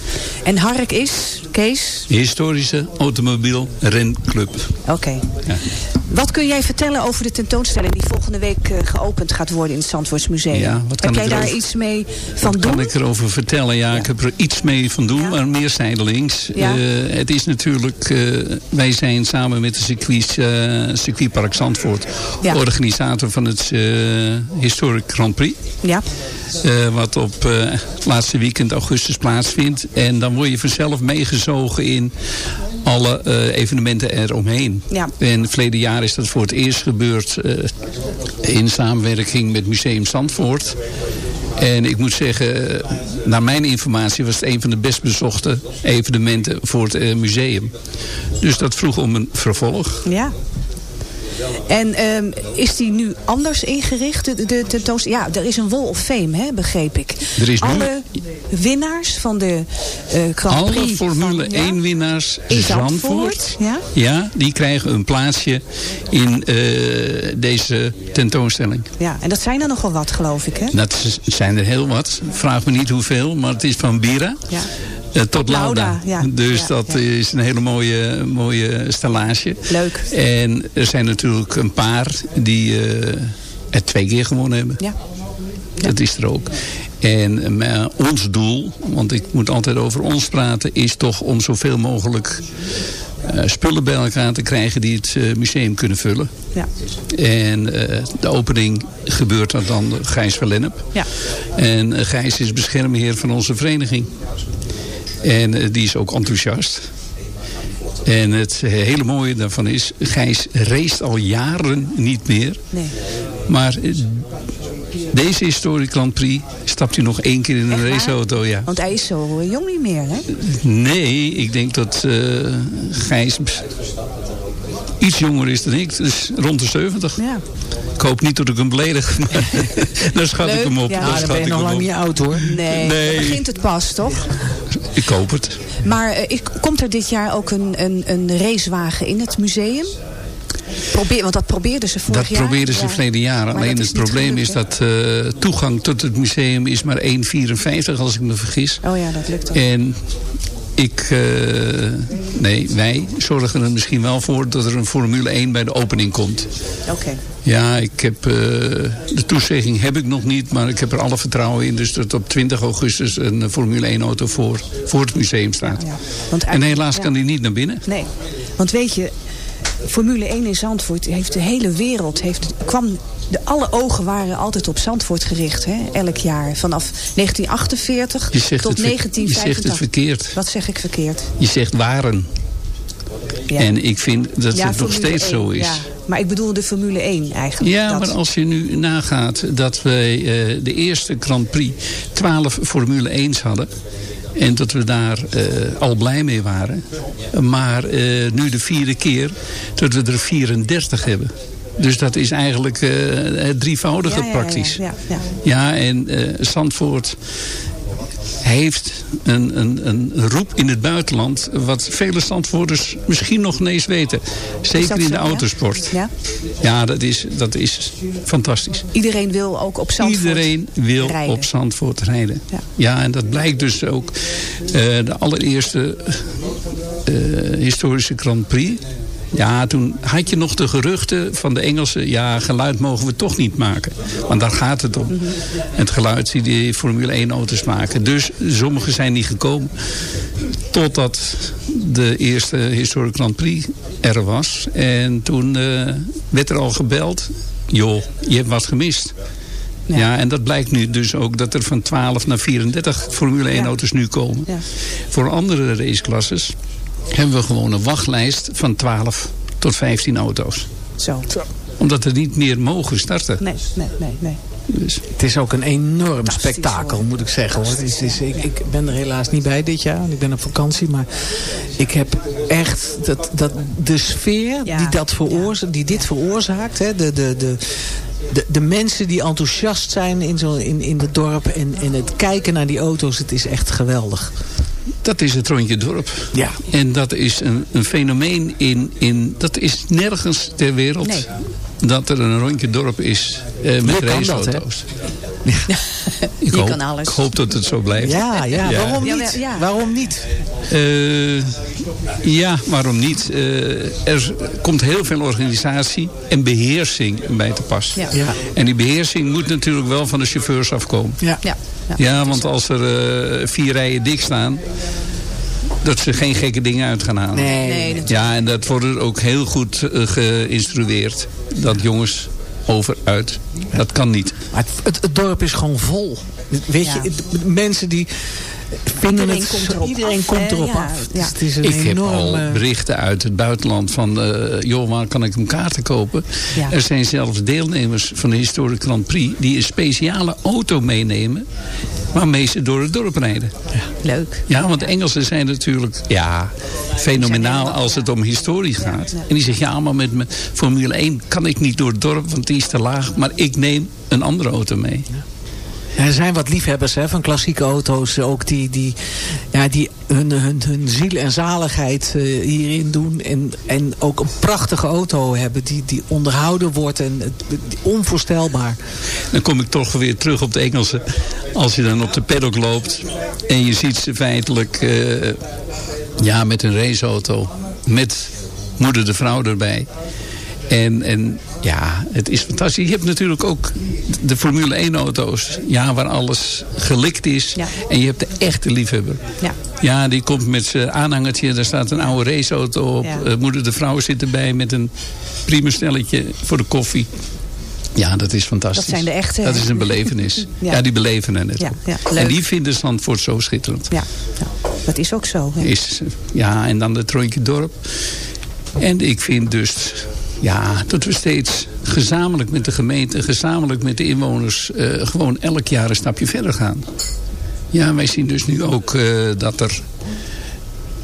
Speaker 6: En HARK is, Kees?
Speaker 8: Historische automobiel renclub.
Speaker 6: Oké.
Speaker 8: Ja.
Speaker 6: Wat kun jij vertellen over de tentoonstelling die volgende week eh, geopend gaat worden in het Zandvoortsmuseum?
Speaker 8: Ja, wat kan
Speaker 6: Heb jij daar iets mee van
Speaker 8: Wat
Speaker 6: doen?
Speaker 8: kan ik erover vertellen? Ja, ik heb er iets mee van doen, maar meer zijdelings.
Speaker 6: Ja.
Speaker 8: Eh, het is natuurlijk, eh, wij zijn samen met de circuit, eh, circuitpark Zandvoort organisator van het Historic Grand Prix.
Speaker 6: Ja.
Speaker 8: Wat op het laatste weekend augustus plaatsvindt. En dan word je vanzelf meegezogen in alle evenementen eromheen.
Speaker 6: Ja.
Speaker 8: En verleden jaar is dat voor het eerst gebeurd eh, in samenwerking met Museum Zandvoort. En ik moet zeggen, eh, naar mijn informatie was het een van de best bezochte evenementen voor het eh, museum. Dus dat vroeg om een vervolg.
Speaker 6: Ja. En ehm, is die nu anders ingericht, de, de tentoonstelling? Ja, er is een Wall of Fame, hè, begreep ik.
Speaker 8: Er is nu-
Speaker 6: Alle winnaars van de eh Grand Prix.
Speaker 8: Alle Formule
Speaker 6: van, ja,
Speaker 8: 1 winnaars
Speaker 6: in
Speaker 8: Zandvoort,
Speaker 6: Zandvoort. Ja?
Speaker 8: ja, die krijgen een plaatsje in eh, deze tentoonstelling.
Speaker 6: ja, en dat zijn er nogal wat, geloof ik, hè?
Speaker 8: Dat zijn er heel wat. Vraag me niet hoeveel, maar het is van Bira
Speaker 6: Ja.
Speaker 8: Eh, tot Lauda.
Speaker 6: Lauda, ja.
Speaker 8: Dus
Speaker 6: Ja,
Speaker 8: dat
Speaker 6: ja.
Speaker 8: is een hele mooie, mooie stellage.
Speaker 6: Leuk.
Speaker 8: En er zijn natuurlijk een paar die eh het twee keer gewonnen hebben.
Speaker 6: Ja.
Speaker 8: Dat is er ook. En eh, ons doel, want ik moet altijd over ons praten, is toch om zoveel mogelijk eh, spullen bij elkaar te krijgen die het eh, museum kunnen vullen.
Speaker 6: Ja.
Speaker 8: En eh, de opening gebeurt dat dan door Gijs van Lennep.
Speaker 6: Ja.
Speaker 8: En eh, Gijs is beschermheer van onze vereniging. En eh, die is ook enthousiast. En het hele mooie daarvan is, Gijs race al jaren niet meer.
Speaker 6: Nee.
Speaker 8: Maar eh, deze historic Grand Prix stapt hij nog één keer in een raceauto, ja.
Speaker 6: Want hij is zo eh, jong niet meer, hè?
Speaker 8: Nee, ik denk dat eh Gijs iets jonger is dan ik. Dus rond de 70.
Speaker 6: Ja.
Speaker 8: Ik hoop niet dat ik hem beledig. Maar [laughs] dan schat ik hem op.
Speaker 6: ja.
Speaker 8: Dan schat
Speaker 4: dan ben je
Speaker 8: ik
Speaker 4: nog lang
Speaker 8: op.
Speaker 4: niet oud hoor.
Speaker 6: Nee,
Speaker 8: Nee.
Speaker 6: dan begint het pas, toch?
Speaker 8: Ik hoop het.
Speaker 6: Maar eh, komt er dit jaar ook een, een, een racewagen in het museum? Probeer, want dat probeerden ze vorig
Speaker 8: Dat
Speaker 6: jaar.
Speaker 8: probeerden ze
Speaker 6: Ja.
Speaker 8: verleden jaar. Alleen
Speaker 6: dat
Speaker 8: het probleem
Speaker 6: gelukt,
Speaker 8: is dat eh, toegang tot het museum is maar 1,54 als ik me vergis.
Speaker 6: Oh ja, dat lukt ook.
Speaker 8: En ik, eh, nee, wij zorgen er misschien wel voor dat er een Formule 1 bij de opening komt.
Speaker 6: Oké.
Speaker 8: Ja, ik heb, eh, de toezegging heb ik nog niet, maar ik heb er alle vertrouwen in. Dus dat op 20 augustus een eh, Formule 1 auto voor, voor het museum staat.
Speaker 6: Ja. Want
Speaker 8: En helaas
Speaker 6: ja.
Speaker 8: kan die niet naar binnen.
Speaker 6: Nee, want weet je, Formule 1 in Zandvoort heeft de hele wereld, heeft, kwam, de, alle ogen waren altijd op Zandvoort gericht, hè, elk jaar. Vanaf 1948
Speaker 8: Je zegt,
Speaker 6: tot
Speaker 8: het, ver- je
Speaker 6: 1985.
Speaker 8: zegt het verkeerd.
Speaker 6: Wat zeg ik verkeerd?
Speaker 8: Je zegt waren.
Speaker 6: Ja.
Speaker 8: En ik vind dat
Speaker 6: Ja,
Speaker 8: het nog steeds
Speaker 6: 1,
Speaker 8: zo is.
Speaker 6: Ja. Maar ik bedoel de Formule 1 eigenlijk.
Speaker 8: Ja,
Speaker 6: dat.
Speaker 8: maar als je nu nagaat dat wij eh, de eerste Grand Prix 12 Formule 1's hadden. En dat we daar eh, al blij mee waren. Maar eh, nu de vierde keer dat we er 34 hebben. Dus dat is eigenlijk eh, het drievoudige
Speaker 6: Ja,
Speaker 8: praktisch.
Speaker 6: Ja, ja,
Speaker 8: Ja, en Zandvoort heeft een, een, een roep in het buitenland... wat vele Zandvoorters misschien nog niet eens weten. Zeker in de autosport.
Speaker 6: Ja?
Speaker 8: Ja, dat is, dat is fantastisch.
Speaker 6: Iedereen wil ook op Zandvoort
Speaker 8: Iedereen wil
Speaker 6: rijden.
Speaker 8: op Zandvoort rijden.
Speaker 6: Ja.
Speaker 8: Ja, en dat blijkt dus ook. eh, de allereerste eh, historische Grand Prix. Ja, toen had je nog de geruchten van de Engelsen... ja, geluid mogen we toch niet maken. Want daar gaat het om. Het geluid die die Formule 1 auto's maken. Dus sommigen zijn niet gekomen. Totdat de eerste historische Grand Prix er was. En toen eh, werd er al gebeld. Joh, je hebt wat gemist. Ja. en dat blijkt nu dus ook dat er van 12 naar 34 Formule 1
Speaker 6: Ja.
Speaker 8: auto's nu komen.
Speaker 6: Ja.
Speaker 8: Voor andere raceklasses hebben we gewoon een wachtlijst van 12 tot 15 auto's.
Speaker 6: Zo.
Speaker 8: Omdat er niet meer mogen starten.
Speaker 6: Nee, nee, nee, nee.
Speaker 8: Dus
Speaker 4: Het is ook een enorm spektakel, moet ik zeggen. Hoor. Het is, is, ik, ik ben er helaas niet bij dit jaar. Ik ben op vakantie. Maar ik heb echt dat, dat, de sfeer
Speaker 6: Ja.
Speaker 4: die, dat veroorza- die dit veroorzaakt. Hè, de, de, de, de, de mensen die enthousiast zijn in, zo, in, in het dorp. En, en het kijken naar die auto's. Het is echt geweldig.
Speaker 8: Dat is het rondje dorp.
Speaker 4: Ja.
Speaker 8: En dat is een, een fenomeen in, in... Dat is nergens ter wereld
Speaker 6: Nee.
Speaker 8: Dat er een rondje dorp is eh, met raceauto's. [laughs] Ik
Speaker 6: Je
Speaker 8: hoop,
Speaker 6: kan alles.
Speaker 8: ik hoop dat het zo blijft.
Speaker 4: Ja, ja, waarom
Speaker 6: Ja,
Speaker 4: niet?
Speaker 6: ja.
Speaker 4: Waarom niet?
Speaker 8: Eh, ja, waarom niet? Eh, er komt heel veel organisatie en beheersing bij te pas.
Speaker 6: Ja.
Speaker 4: Ja.
Speaker 8: En die beheersing moet natuurlijk wel van de chauffeurs afkomen.
Speaker 4: Ja.
Speaker 6: Ja. Ja.
Speaker 8: Ja, want als er eh, vier rijen dik staan... dat ze geen gekke dingen uit gaan halen.
Speaker 4: Nee.
Speaker 8: Ja, en dat wordt er ook heel goed eh, geïnstrueerd. Dat jongens over, uit. Dat kan niet.
Speaker 4: Maar het, het, het dorp is gewoon vol. Weet
Speaker 6: Ja.
Speaker 4: je, het- mensen die vinden
Speaker 6: Iedereen
Speaker 4: het...
Speaker 6: komt erop
Speaker 4: iedereen
Speaker 6: af,
Speaker 4: komt
Speaker 6: hè?
Speaker 4: erop
Speaker 6: Ja,
Speaker 4: af.
Speaker 6: ja.
Speaker 4: Dus het is een
Speaker 8: Ik heb
Speaker 4: enorm...
Speaker 8: al berichten uit het buitenland van... eh, joh, waar kan ik hem kaarten kopen?
Speaker 6: Ja.
Speaker 8: Er zijn zelfs deelnemers van de Historic Grand Prix... die een speciale auto meenemen... waarmee ze door het dorp rijden.
Speaker 6: Leuk.
Speaker 8: Ja, want de Engelsen zijn natuurlijk ja, fenomenaal als het om historie gaat. En die zeggen, ja, maar met mijn Formule 1 kan ik niet door het dorp... want die is te laag, maar ik neem een andere auto mee.
Speaker 4: Er zijn wat liefhebbers hè, van klassieke auto's ook die, die, ja, die hun, hun, hun ziel en zaligheid eh, hierin doen. En, en ook een prachtige auto hebben die, die onderhouden wordt. En onvoorstelbaar.
Speaker 8: Dan kom ik toch weer terug op de Engelsen. Als je dan op de paddock loopt en je ziet ze feitelijk eh, ja, met een raceauto. Met moeder de vrouw erbij. En, en ja, het is fantastisch. Je hebt natuurlijk ook de Formule 1 auto's. Ja, waar alles gelikt is.
Speaker 6: Ja.
Speaker 8: En je hebt de echte liefhebber.
Speaker 6: Ja.
Speaker 8: Ja, die komt met zijn aanhangertje. Daar staat een oude raceauto op.
Speaker 6: Ja.
Speaker 8: Eh, moeder de vrouw zit erbij met een prima stelletje voor de koffie. Ja, dat is fantastisch.
Speaker 6: Dat zijn de echte,
Speaker 8: Dat is een belevenis. [laughs]
Speaker 6: Ja.
Speaker 8: ja. die beleven het.
Speaker 6: Ja, ja,
Speaker 8: en die vinden Zandvoort zo schitterend.
Speaker 6: Ja. ja. Dat is ook zo. hè.
Speaker 8: Is, ja, en dan het rondje dorp. En ik vind dus ja, dat we steeds gezamenlijk met de gemeente, gezamenlijk met de inwoners, eh, gewoon elk jaar een stapje verder gaan. Ja, wij zien dus nu ook eh, dat er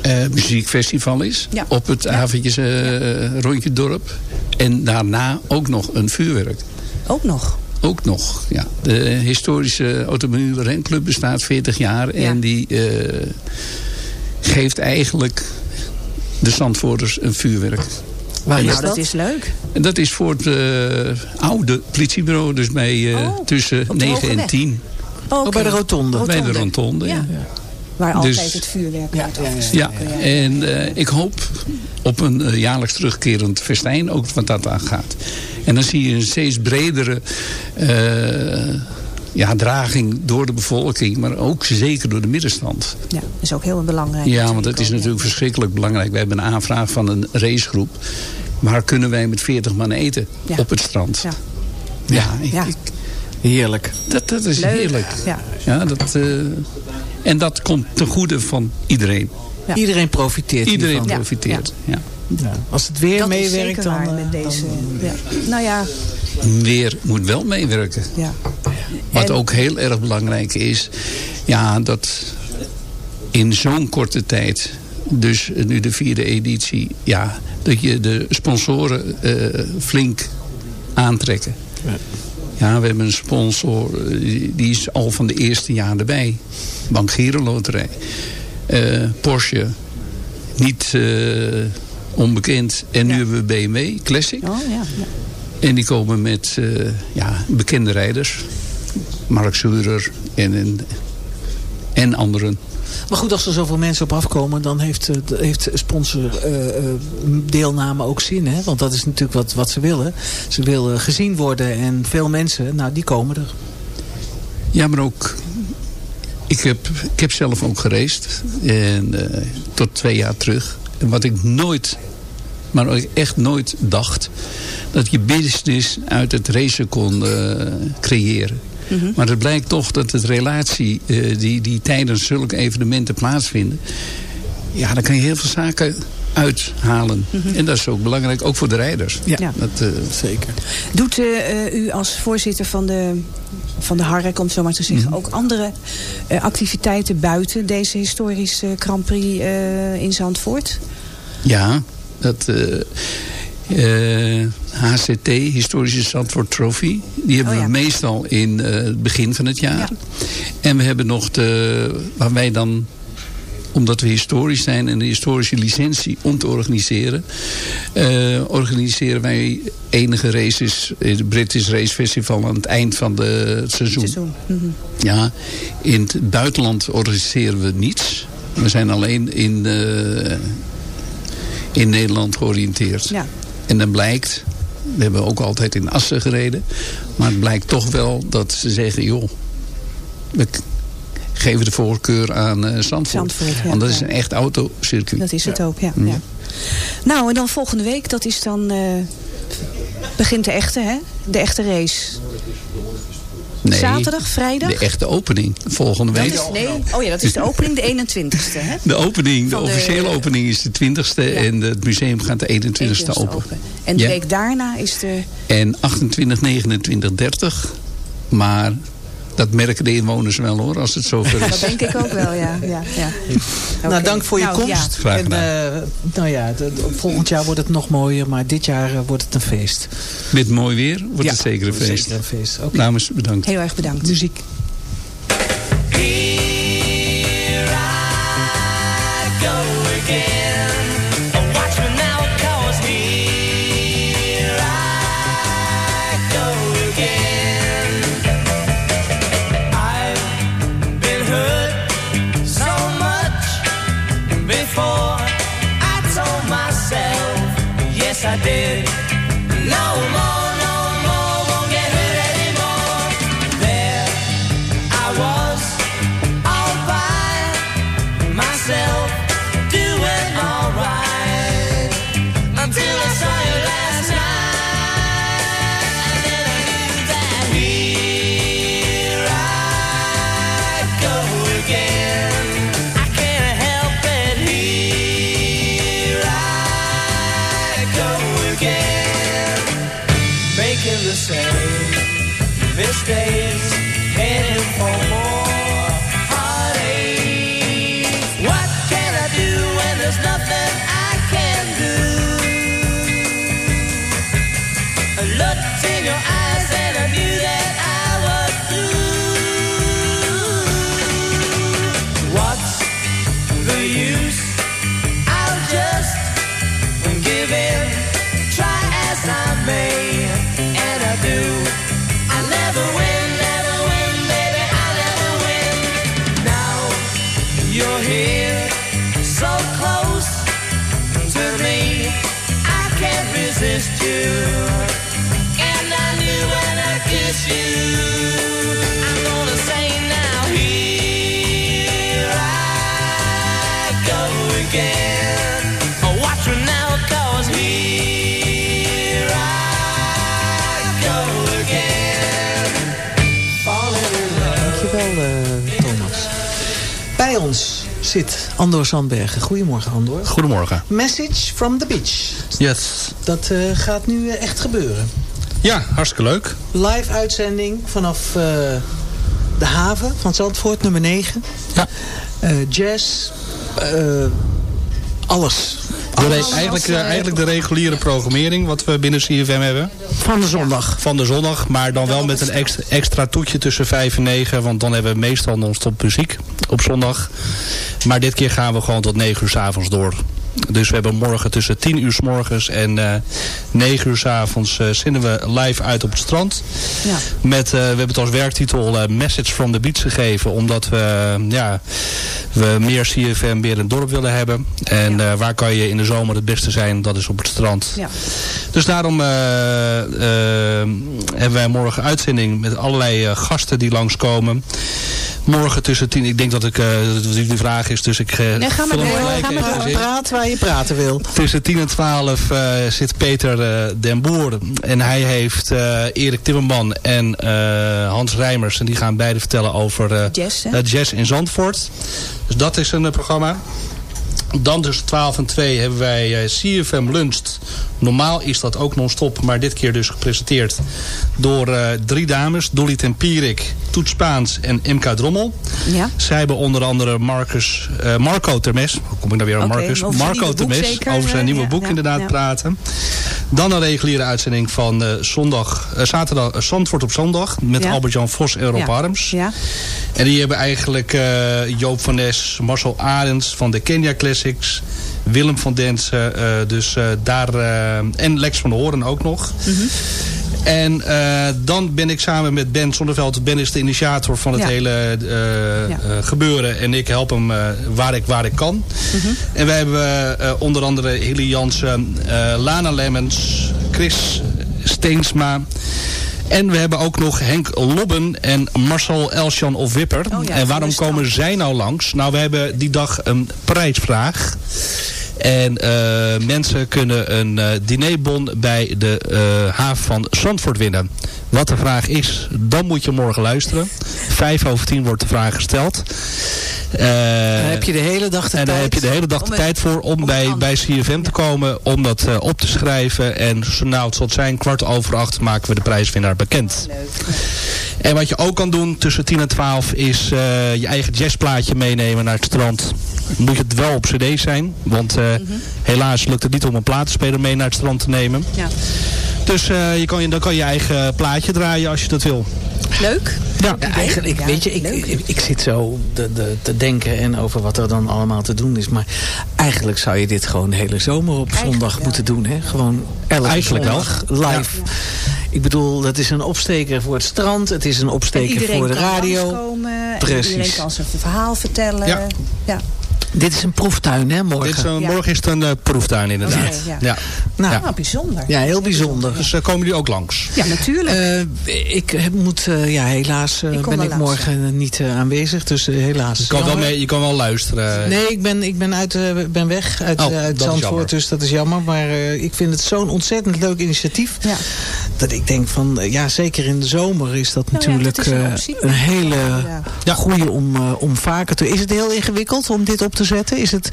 Speaker 8: eh muziekfestival is.
Speaker 6: Ja.
Speaker 8: Op het avondjes rondje dorp. En daarna ook nog een vuurwerk.
Speaker 6: Ook nog.
Speaker 8: Ook nog, ja. De historische automobiele renclub bestaat 40 jaar. En die geeft eigenlijk de Zandvoorters een vuurwerk.
Speaker 4: Waar is
Speaker 6: Nou, dat
Speaker 4: dat?
Speaker 6: is leuk.
Speaker 8: En dat is voor het eh, oude politiebureau. Dus bij, eh,
Speaker 6: Oh,
Speaker 8: tussen
Speaker 6: op de
Speaker 8: 9 en
Speaker 6: Hogeweg.
Speaker 8: 10.
Speaker 6: Oké.
Speaker 4: Oh, bij de rotonde.
Speaker 8: Bij de Rotonde, ja.
Speaker 6: Ja. Waar altijd
Speaker 8: Dus-
Speaker 6: het vuurwerk
Speaker 4: Ja,
Speaker 6: uit
Speaker 4: ja,
Speaker 8: en eh, ik hoop op een jaarlijks terugkerend festijn, ook wat dat aangaat. En dan zie je een steeds bredere eh, ja, draging door de bevolking, maar ook zeker door de middenstand.
Speaker 6: Ja, dat is ook heel belangrijk.
Speaker 8: Ja, want het is natuurlijk verschrikkelijk belangrijk. We hebben een aanvraag van een racegroep. Waar kunnen wij met 40 man eten?
Speaker 6: Ja.
Speaker 8: Op het strand.
Speaker 6: Ja.
Speaker 8: Ja, ik-
Speaker 6: Ja.
Speaker 8: ik-
Speaker 4: Heerlijk.
Speaker 8: dat, dat is
Speaker 6: Leuk.
Speaker 8: heerlijk.
Speaker 6: Ja.
Speaker 8: Ja, dat, eh, en dat komt ten goede van iedereen.
Speaker 6: Ja.
Speaker 4: Iedereen profiteert
Speaker 8: Iedereen
Speaker 4: hiervan.
Speaker 8: profiteert. Ja.
Speaker 4: Ja. Als het weer
Speaker 6: Dat is
Speaker 4: meewerkt,
Speaker 6: zeker
Speaker 4: dan...
Speaker 6: waar
Speaker 4: eh,
Speaker 6: met deze.
Speaker 4: dan-
Speaker 6: ja. Nou ja,
Speaker 8: Weer moet wel meewerken.
Speaker 6: ja.
Speaker 8: Wat
Speaker 6: En-
Speaker 8: ook heel erg belangrijk is. Ja, dat in zo'n korte tijd. Dus nu de vierde editie. Ja, dat je de sponsoren eh, flink aantrekken. Ja, we hebben een sponsor. eh, die- is al van de eerste jaar erbij. Bank Giro Loterij. Eh, Porsche. Niet eh, onbekend. En nu hebben we BMW Classic.
Speaker 6: Oh ja. ja.
Speaker 8: En die komen met eh, ja, bekende rijders. Mark Zurer en, en, en anderen.
Speaker 4: Maar goed, als er zoveel mensen op afkomen, dan heeft, eh, heeft sponsor eh, eh, deelname ook zin. Hè? Want dat is natuurlijk wat, wat ze willen. Ze willen gezien worden en veel mensen, nou die komen er.
Speaker 8: Ja, maar ook... Ik heb, ik heb zelf ook gereisd. En, tot twee jaar terug. En wat ik nooit, maar ook echt nooit dacht... dat je business uit het racen kon creëren. Maar het blijkt toch dat het relatie eh, die, die tijdens zulke evenementen plaatsvinden... ja, daar kan je heel veel zaken uithalen. En dat is ook belangrijk, ook voor de rijders.
Speaker 4: Ja.
Speaker 6: Ja.
Speaker 8: Dat, eh,
Speaker 4: Zeker.
Speaker 6: Doet eh, u als voorzitter van de, van de HARREK, om het zo maar te zeggen, ook andere eh, activiteiten buiten deze historische Grand Prix eh, in Zandvoort?
Speaker 8: Ja, dat eh, eh, HCT, Historische Zandvoort Trophy. Die hebben
Speaker 6: Oh ja.
Speaker 8: we meestal in eh, het begin van het jaar.
Speaker 6: Ja.
Speaker 8: En we hebben nog de, waar wij dan omdat we historisch zijn en een historische licentie om te organiseren, eh, organiseren wij enige races, het British Race Festival aan het eind van de, het seizoen.
Speaker 6: Seizoen. Mhm.
Speaker 8: Ja, in het buitenland organiseren we niets. We zijn alleen in, in Nederland georiënteerd.
Speaker 6: Ja.
Speaker 8: En dan blijkt, we hebben ook altijd in Assen gereden. Maar het blijkt toch wel dat ze zeggen, joh, we geven de voorkeur aan eh Zandvoort.
Speaker 6: Zandvoort, ja,
Speaker 8: Want dat is een echt autocircuit.
Speaker 6: Dat is het ook, ja.
Speaker 8: Mm.
Speaker 6: ja. Nou, en dan volgende week, dat is dan... eh, begint de echte, hè? De echte race.
Speaker 8: Nee,
Speaker 6: Zaterdag, vrijdag?
Speaker 8: De echte opening volgende
Speaker 6: Dat
Speaker 8: week.
Speaker 6: is, nee, oh ja, dat is de [laughs] opening, de 21ste, hè?
Speaker 8: De opening, de officiële opening is de 20ste en het museum gaat de 21ste
Speaker 6: 21ste
Speaker 8: open.
Speaker 6: open. En de
Speaker 8: Ja.
Speaker 6: week daarna is de...
Speaker 8: En 28, 29, 30. Maar dat merken de inwoners wel hoor, als het zover
Speaker 6: Dat
Speaker 8: is.
Speaker 6: denk ik ook wel, ja. ja, ja.
Speaker 9: Nou, dank voor je
Speaker 6: Nou,
Speaker 9: komst.
Speaker 6: ja.
Speaker 8: Graag
Speaker 9: en, eh, nou ja, de- de- volgend jaar wordt het nog mooier, maar dit jaar eh, wordt het een feest.
Speaker 8: Met mooi weer wordt
Speaker 9: Ja,
Speaker 8: het zeker een feest.
Speaker 9: Zeker een feest.
Speaker 8: Namens bedankt.
Speaker 6: Heel erg bedankt.
Speaker 9: Muziek. Zit Andor Sandbergen. Goedemorgen, Andor.
Speaker 10: Goedemorgen.
Speaker 9: Message from the beach.
Speaker 10: Yes.
Speaker 9: Dat eh, gaat nu eh, echt gebeuren.
Speaker 10: Ja, hartstikke leuk.
Speaker 9: Live uitzending vanaf eh, de haven van Zandvoort, nummer 9.
Speaker 10: Ja.
Speaker 9: jazz, alles.
Speaker 10: De eigenlijk,
Speaker 9: eh,
Speaker 10: eh, eigenlijk de reguliere programmering wat we binnen CFM hebben.
Speaker 9: Van de zondag.
Speaker 10: Van de zondag, maar dan wel met een extra, extra toetje tussen 5 en 9. Want dan hebben we meestal non-stop muziek op zondag. Maar dit keer gaan we gewoon tot 9 uur s avonds door. Dus we hebben morgen tussen 10 uur s morgens en eh 9 uur s avonds eh, zenden we live uit op het strand.
Speaker 6: Ja.
Speaker 10: Met, eh, we hebben het als werktitel eh, Message from the Beach gegeven. Omdat we, ja, we meer CFM weer in het dorp willen hebben. En eh, waar kan je in de zomer het beste zijn? Dat is op het strand.
Speaker 6: Ja.
Speaker 10: Dus daarom hebben wij morgen uitzending met allerlei eh, gasten die langskomen. Morgen tussen tien, ik denk dat ik, eh dat die vraag is, dus ik eh,
Speaker 9: Nee, ga maar door. Ga maar
Speaker 10: even
Speaker 9: door. Praat waar je praten wil.
Speaker 10: Tussen 10 en 12 eh, zit Peter eh, den Boer. En hij heeft eh, Erik Timmerman en eh, Hans Rijmers. En die gaan beide vertellen over eh,
Speaker 6: Jazz,
Speaker 10: jazz in Zandvoort. Dus dat is een programma. Dan tussen 12 en 2 hebben wij eh, CFM Luncht. Normaal is dat ook non-stop, maar dit keer dus gepresenteerd door eh, drie dames. Dolly Tempierik, Toet Spaans en MK Drommel.
Speaker 6: Ja.
Speaker 10: Zij hebben onder andere Marcus, eh, Marco Termes. Hoe kom ik nou weer aan Marcus? Marco Termes.
Speaker 6: zeker,
Speaker 10: over zijn nieuwe
Speaker 6: Ja,
Speaker 10: boek
Speaker 6: ja,
Speaker 10: inderdaad
Speaker 6: ja.
Speaker 10: praten. Dan een reguliere uitzending van eh, zondag, zaterdag, Zandvoort op zondag. Met
Speaker 6: Ja.
Speaker 10: Albert-Jan Vos en Rob
Speaker 6: Ja.
Speaker 10: Harms. En die hebben eigenlijk Joop van Nes, Marcel Arends van de Kenya Classics. Willem van Densen, eh, dus eh, daar, eh, en Lex van Hoorn ook nog. En eh, dan ben ik samen met Ben Zonneveld. Ben is de initiator van het
Speaker 6: Ja.
Speaker 10: hele gebeuren. En ik help hem waar, ik, waar ik kan. En wij hebben onder andere Hilly Jansen, Lana Lemmens, Chris Steensma. En we hebben ook nog Henk Lobben en Marcel Elsjan of Wipper.
Speaker 6: Oh ja,
Speaker 10: en waarom komen zij nou langs? Nou, we hebben die dag een prijsvraag. En eh, mensen kunnen een eh, dinerbon bij de eh, haven van Zandvoort winnen. Wat de vraag is, dan moet je morgen luisteren. Vijf over tien wordt de vraag gesteld.
Speaker 4: Dan heb je de hele dag de
Speaker 10: en daar
Speaker 4: tijd.
Speaker 10: heb je de hele dag de
Speaker 6: om
Speaker 10: tijd voor om,
Speaker 6: om
Speaker 10: bij, bij CFM te komen. Om dat eh, op te schrijven. En zo nou het zal zijn, kwart over acht maken we de prijswinnaar bekend. En wat je ook kan doen tussen 10 en 12 is eh, je eigen jazzplaatje meenemen naar het strand. Moet het wel op cd zijn. Want eh, helaas lukt het niet om een platenspeler mee naar het strand te nemen.
Speaker 6: Ja.
Speaker 10: Dus eh, je kan, je- dan kan je je eigen plaatje draaien als je dat wil.
Speaker 6: Leuk.
Speaker 10: Ja.
Speaker 4: Ja, eigenlijk,
Speaker 6: Ja,
Speaker 4: weet je, ik, ik, ik zit zo de, de, te denken en over wat er dan allemaal te doen is. Maar eigenlijk zou je dit gewoon de hele zomer op
Speaker 6: Eigenlijk
Speaker 4: zondag
Speaker 6: wel.
Speaker 4: moeten doen. Hè? Gewoon elke
Speaker 10: Eigenlijk wel.
Speaker 4: live. Ik bedoel, dat is een opsteker voor het strand. Het is een
Speaker 6: En
Speaker 4: opsteker voor de radio. Precies.
Speaker 6: iedereen kan zijn verhaal vertellen.
Speaker 10: Ja.
Speaker 4: Dit is een proeftuin, hè, morgen?
Speaker 10: Dit is een-
Speaker 6: Ja.
Speaker 10: Morgen is het een eh, proeftuin inderdaad.
Speaker 6: Ja.
Speaker 10: ja.
Speaker 4: nou,
Speaker 10: ja.
Speaker 6: Nou, bijzonder.
Speaker 4: ja, heel bijzonder.
Speaker 10: Dus eh, komen jullie ook langs?
Speaker 6: Ja, natuurlijk.
Speaker 4: Eh, ik heb- moet, eh, ja, helaas
Speaker 6: Ik
Speaker 4: ben ik
Speaker 6: langs,
Speaker 4: morgen niet aanwezig. Dus helaas.
Speaker 10: Je kan, wel mee, je kan wel luisteren.
Speaker 4: Nee, ik ben, ik ben, uit, ben weg uit,
Speaker 10: Oh,
Speaker 4: uit. Zandvoort, dus dat is jammer. Maar eh, ik vind het zo'n ontzettend leuk initiatief.
Speaker 6: ja.
Speaker 4: Dat ik denk van, ja, zeker in de zomer is dat
Speaker 6: Nou ja,
Speaker 4: natuurlijk
Speaker 6: is een
Speaker 4: eh, een hele
Speaker 6: Ja.
Speaker 10: Ja.
Speaker 4: goede om, om vaker te... Is het heel ingewikkeld om dit op te zetten? Is het,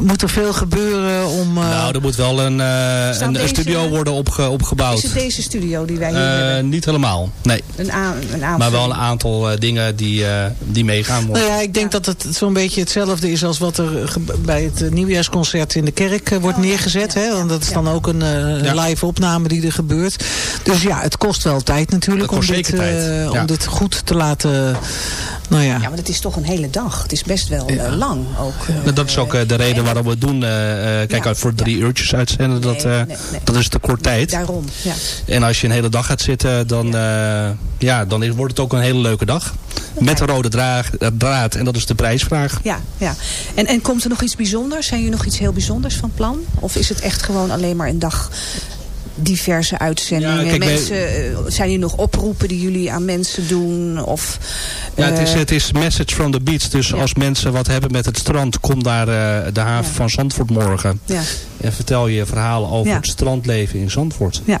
Speaker 4: moet er veel gebeuren om... eh,
Speaker 10: Nou, er moet wel een, eh, een,
Speaker 6: deze-
Speaker 10: studio worden opge, opgebouwd.
Speaker 6: Is het deze studio die wij hier
Speaker 10: Eh,
Speaker 6: hebben?
Speaker 10: niet helemaal, nee.
Speaker 6: Een, een.
Speaker 10: Maar wel een aantal eh, dingen die, eh, die meegaan.
Speaker 4: Nou ja, ik denk dat het zo'n beetje hetzelfde is als wat er bij het nieuwjaarsconcert in de kerk wordt
Speaker 6: Oh,
Speaker 4: neergezet.
Speaker 6: ja,
Speaker 4: hè? Want dat is
Speaker 6: ja.
Speaker 4: dan ook een, eh, live opname die er gebeurt. Dus ja, het kost wel tijd natuurlijk om, dit, eh, om dit goed te laten... Nou ja,
Speaker 6: Ja, maar het is toch een hele dag. Het is best wel eh, lang ook. eh,
Speaker 10: Nou, dat is ook eh, de reden waarom we het doen. eh, eh, kijk,
Speaker 6: Ja,
Speaker 10: voor drie uurtjes uitzenden, dat,
Speaker 6: Nee,
Speaker 10: eh,
Speaker 6: nee, nee.
Speaker 10: dat is te kort tijd.
Speaker 6: Daarom, ja.
Speaker 10: En als je een hele dag gaat zitten, dan, ja. ja, dan is, wordt het ook een hele leuke dag. Met een rode draag, eh, draad. En dat is de prijsvraag.
Speaker 6: Ja, ja. En, en komt er nog iets bijzonders? Zijn jullie nog iets heel bijzonders van plan? Of is het echt gewoon alleen maar een dag diverse uitzendingen?
Speaker 10: Ja, kijk, wij-
Speaker 6: mensen, eh, zijn hier nog oproepen die jullie aan mensen doen? Of,
Speaker 10: Ja, het, is,
Speaker 6: eh,
Speaker 10: het is message from the beach. Dus
Speaker 6: Ja.
Speaker 10: als mensen wat hebben met het strand, kom naar eh, de haven
Speaker 6: Ja.
Speaker 10: van Zandvoort morgen.
Speaker 6: ja,
Speaker 10: En vertel je verhalen over het strandleven in Zandvoort.
Speaker 6: ja.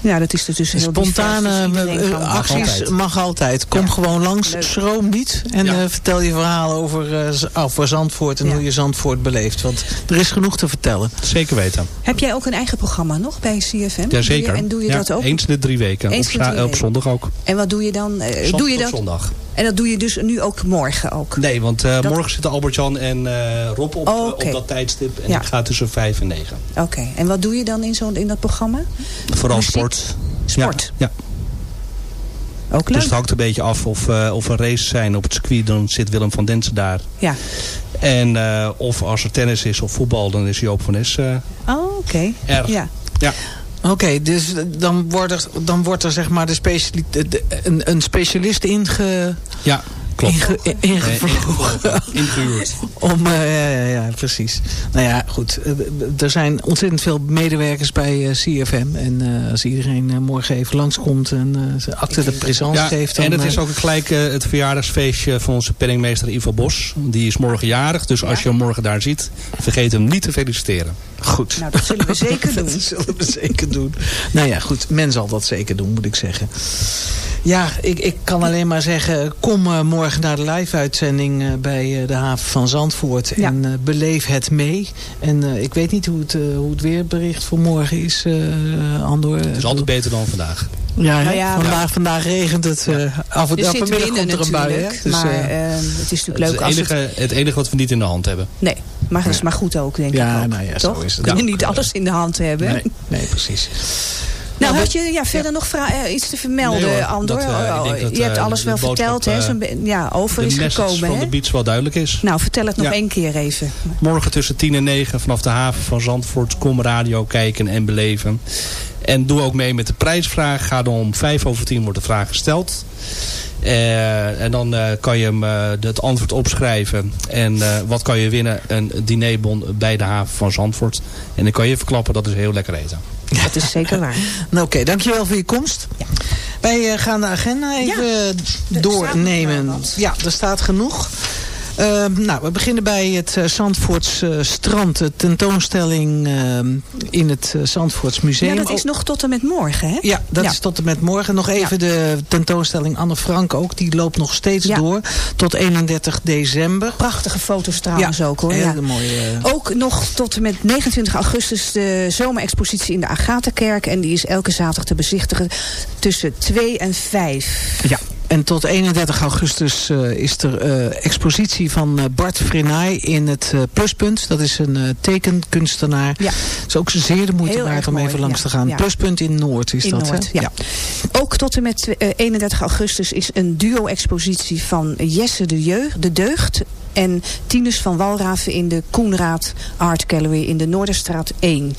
Speaker 6: Ja, dat is dus heel
Speaker 4: spontane
Speaker 6: dus
Speaker 4: eh, acties
Speaker 10: altijd.
Speaker 4: mag altijd. Kom
Speaker 6: Ja.
Speaker 4: gewoon langs,
Speaker 6: Leuk.
Speaker 4: schroom niet. En
Speaker 10: Ja.
Speaker 4: eh, vertel je verhaal over, eh, Z- over Zandvoort en
Speaker 6: Ja.
Speaker 4: hoe je Zandvoort beleeft. Want er is genoeg te vertellen.
Speaker 10: Zeker weten.
Speaker 6: Heb jij ook een eigen programma nog bij CFM?
Speaker 10: Jazeker.
Speaker 6: En doe je
Speaker 10: Ja,
Speaker 6: dat ook?
Speaker 10: Eens in de drie weken.
Speaker 6: Eens
Speaker 10: op,
Speaker 6: drie
Speaker 10: op zondag ook.
Speaker 6: En wat doe je dan? eh, doe je
Speaker 10: op
Speaker 6: dat?
Speaker 10: zondag.
Speaker 6: En dat doe je dus nu ook morgen ook?
Speaker 10: Nee, want eh,
Speaker 6: Dat-
Speaker 10: morgen zitten Albert-Jan en eh, Rob op,
Speaker 6: Oh,
Speaker 10: eh, op dat tijdstip. En
Speaker 6: Ja.
Speaker 10: ik ga tussen vijf en negen.
Speaker 6: Oké. En wat doe je dan in, zo, in dat programma?
Speaker 10: Vooral
Speaker 6: Muziek?
Speaker 10: sport.
Speaker 6: Sport?
Speaker 10: Ja, ja.
Speaker 6: Ook leuk?
Speaker 10: Dus het hangt een beetje af of, eh, of er races zijn op het circuit. Dan zit Willem van Densen daar.
Speaker 6: Ja.
Speaker 10: En of als er tennis is of voetbal, dan is Joop van Es eh
Speaker 6: Oh, oké. Ja.
Speaker 10: Ja.
Speaker 4: Oké, dus dan wordt, er, dan wordt er zeg maar de speciali- de- een, een specialist inge,
Speaker 10: Ja, klopt.
Speaker 4: inge.
Speaker 10: Ingehuurd.
Speaker 4: Om, eh, ja, ja, ja, precies. Nou ja, goed. eh, Er zijn ontzettend veel medewerkers bij eh, CFM. En eh, als iedereen morgen even langskomt en eh, zijn acte de présence
Speaker 10: Ja,
Speaker 4: geeft... Dan,
Speaker 10: en het is ook gelijk het verjaardagsfeestje van onze penningmeester Ivo Bos. Die is morgen jarig, dus als je hem morgen daar ziet, vergeet hem niet te feliciteren.
Speaker 4: Goed.
Speaker 6: Nou, dat zullen we zeker [laughs] doen.
Speaker 4: Dat zullen we zeker doen. Nou ja, goed. Men zal dat zeker doen, moet ik zeggen. Ja, ik, ik kan alleen maar zeggen... kom eh, morgen naar de live-uitzending eh, bij eh, de haven van Zandvoort...
Speaker 6: Ja.
Speaker 4: en eh, beleef het mee. En eh, ik weet niet hoe het, eh, hoe het weerbericht voor morgen is, eh Andor.
Speaker 10: Het is altijd beter dan vandaag.
Speaker 4: Ja?
Speaker 6: Nou ja,
Speaker 4: vandaag, vandaag regent het. eh af en toe vanmiddag komt er een bui. Hè? Dus,
Speaker 6: maar het is
Speaker 10: Het,
Speaker 6: natuurlijk
Speaker 10: is
Speaker 6: leuk
Speaker 10: het,
Speaker 6: als
Speaker 10: enige,
Speaker 6: het...
Speaker 10: het enige wat we niet in de hand hebben.
Speaker 6: Nee, Maar dat is maar goed ook, denk
Speaker 4: Ja,
Speaker 6: ik ook.
Speaker 4: nou ja, zo
Speaker 6: Toch?
Speaker 4: is het ook.
Speaker 6: niet alles in de hand hebben.
Speaker 4: Nee, nee, precies.
Speaker 6: Nou,
Speaker 4: Nou,
Speaker 6: had je ja, verder nog eh, iets te vermelden,
Speaker 10: Nee hoor,
Speaker 6: Andor?
Speaker 10: dat, eh,
Speaker 6: Oh, je hebt
Speaker 10: eh,
Speaker 6: alles
Speaker 10: de
Speaker 6: wel verteld, hè? ja, over
Speaker 10: de
Speaker 6: is gekomen,
Speaker 10: van
Speaker 6: hè?
Speaker 10: de beach wel duidelijk is.
Speaker 6: Nou, vertel het nog
Speaker 10: Ja.
Speaker 6: één keer even.
Speaker 10: Morgen tussen 10 en 9 vanaf de haven van Zandvoort. Kom radio kijken en beleven. En doe ook mee met de prijsvraag. Ga dan om 5 over 10 wordt de vraag gesteld. En dan kan je hem het antwoord opschrijven. En wat kan je winnen? Een dinerbon bij de haven van Zandvoort. En dan kan je verklappen, dat is heel lekker eten.
Speaker 6: Dat is zeker waar. [laughs]
Speaker 4: Nou, Oké, dankjewel voor je komst. Wij eh, gaan de agenda even doornemen. Ja, er staat genoeg. Eh, nou, we beginnen bij het uh, Zandvoorts uh, strand. De tentoonstelling uh, in het uh, Zandvoorts Museum.
Speaker 6: Ja, dat is nog tot en met morgen, hè?
Speaker 4: Ja, dat
Speaker 6: Ja.
Speaker 4: is tot en met morgen. Nog even de tentoonstelling Anne Frank ook. Die loopt nog steeds
Speaker 6: Ja.
Speaker 4: door. Tot 31 december.
Speaker 6: Prachtige foto's trouwens ook, hoor.
Speaker 4: hele
Speaker 6: Ja.
Speaker 4: mooie...
Speaker 6: Ook nog tot en met 29 augustus de zomerexpositie in de Agatha-kerk. En die is elke zaterdag te bezichtigen tussen 2 en 5.
Speaker 4: Ja, en tot 31 augustus eh, is er eh, expositie van eh, Bart Frenaai in het Pluspunt. Dat is een tekenkunstenaar.
Speaker 6: Ja.
Speaker 4: Het is ook zeer de moeite
Speaker 6: Heel
Speaker 4: waard om
Speaker 6: mooi,
Speaker 4: even langs
Speaker 6: ja.
Speaker 4: te gaan.
Speaker 6: Ja.
Speaker 4: Pluspunt in Noord is
Speaker 6: In
Speaker 4: dat,
Speaker 6: Noord,
Speaker 4: hè?
Speaker 6: ja. Ook tot en met eh, 31 augustus is een duo-expositie van Jesse de, Jeugd, de Deugd en Tinus van Walraven in de Koenraad Art Gallery in de Noorderstraat 1.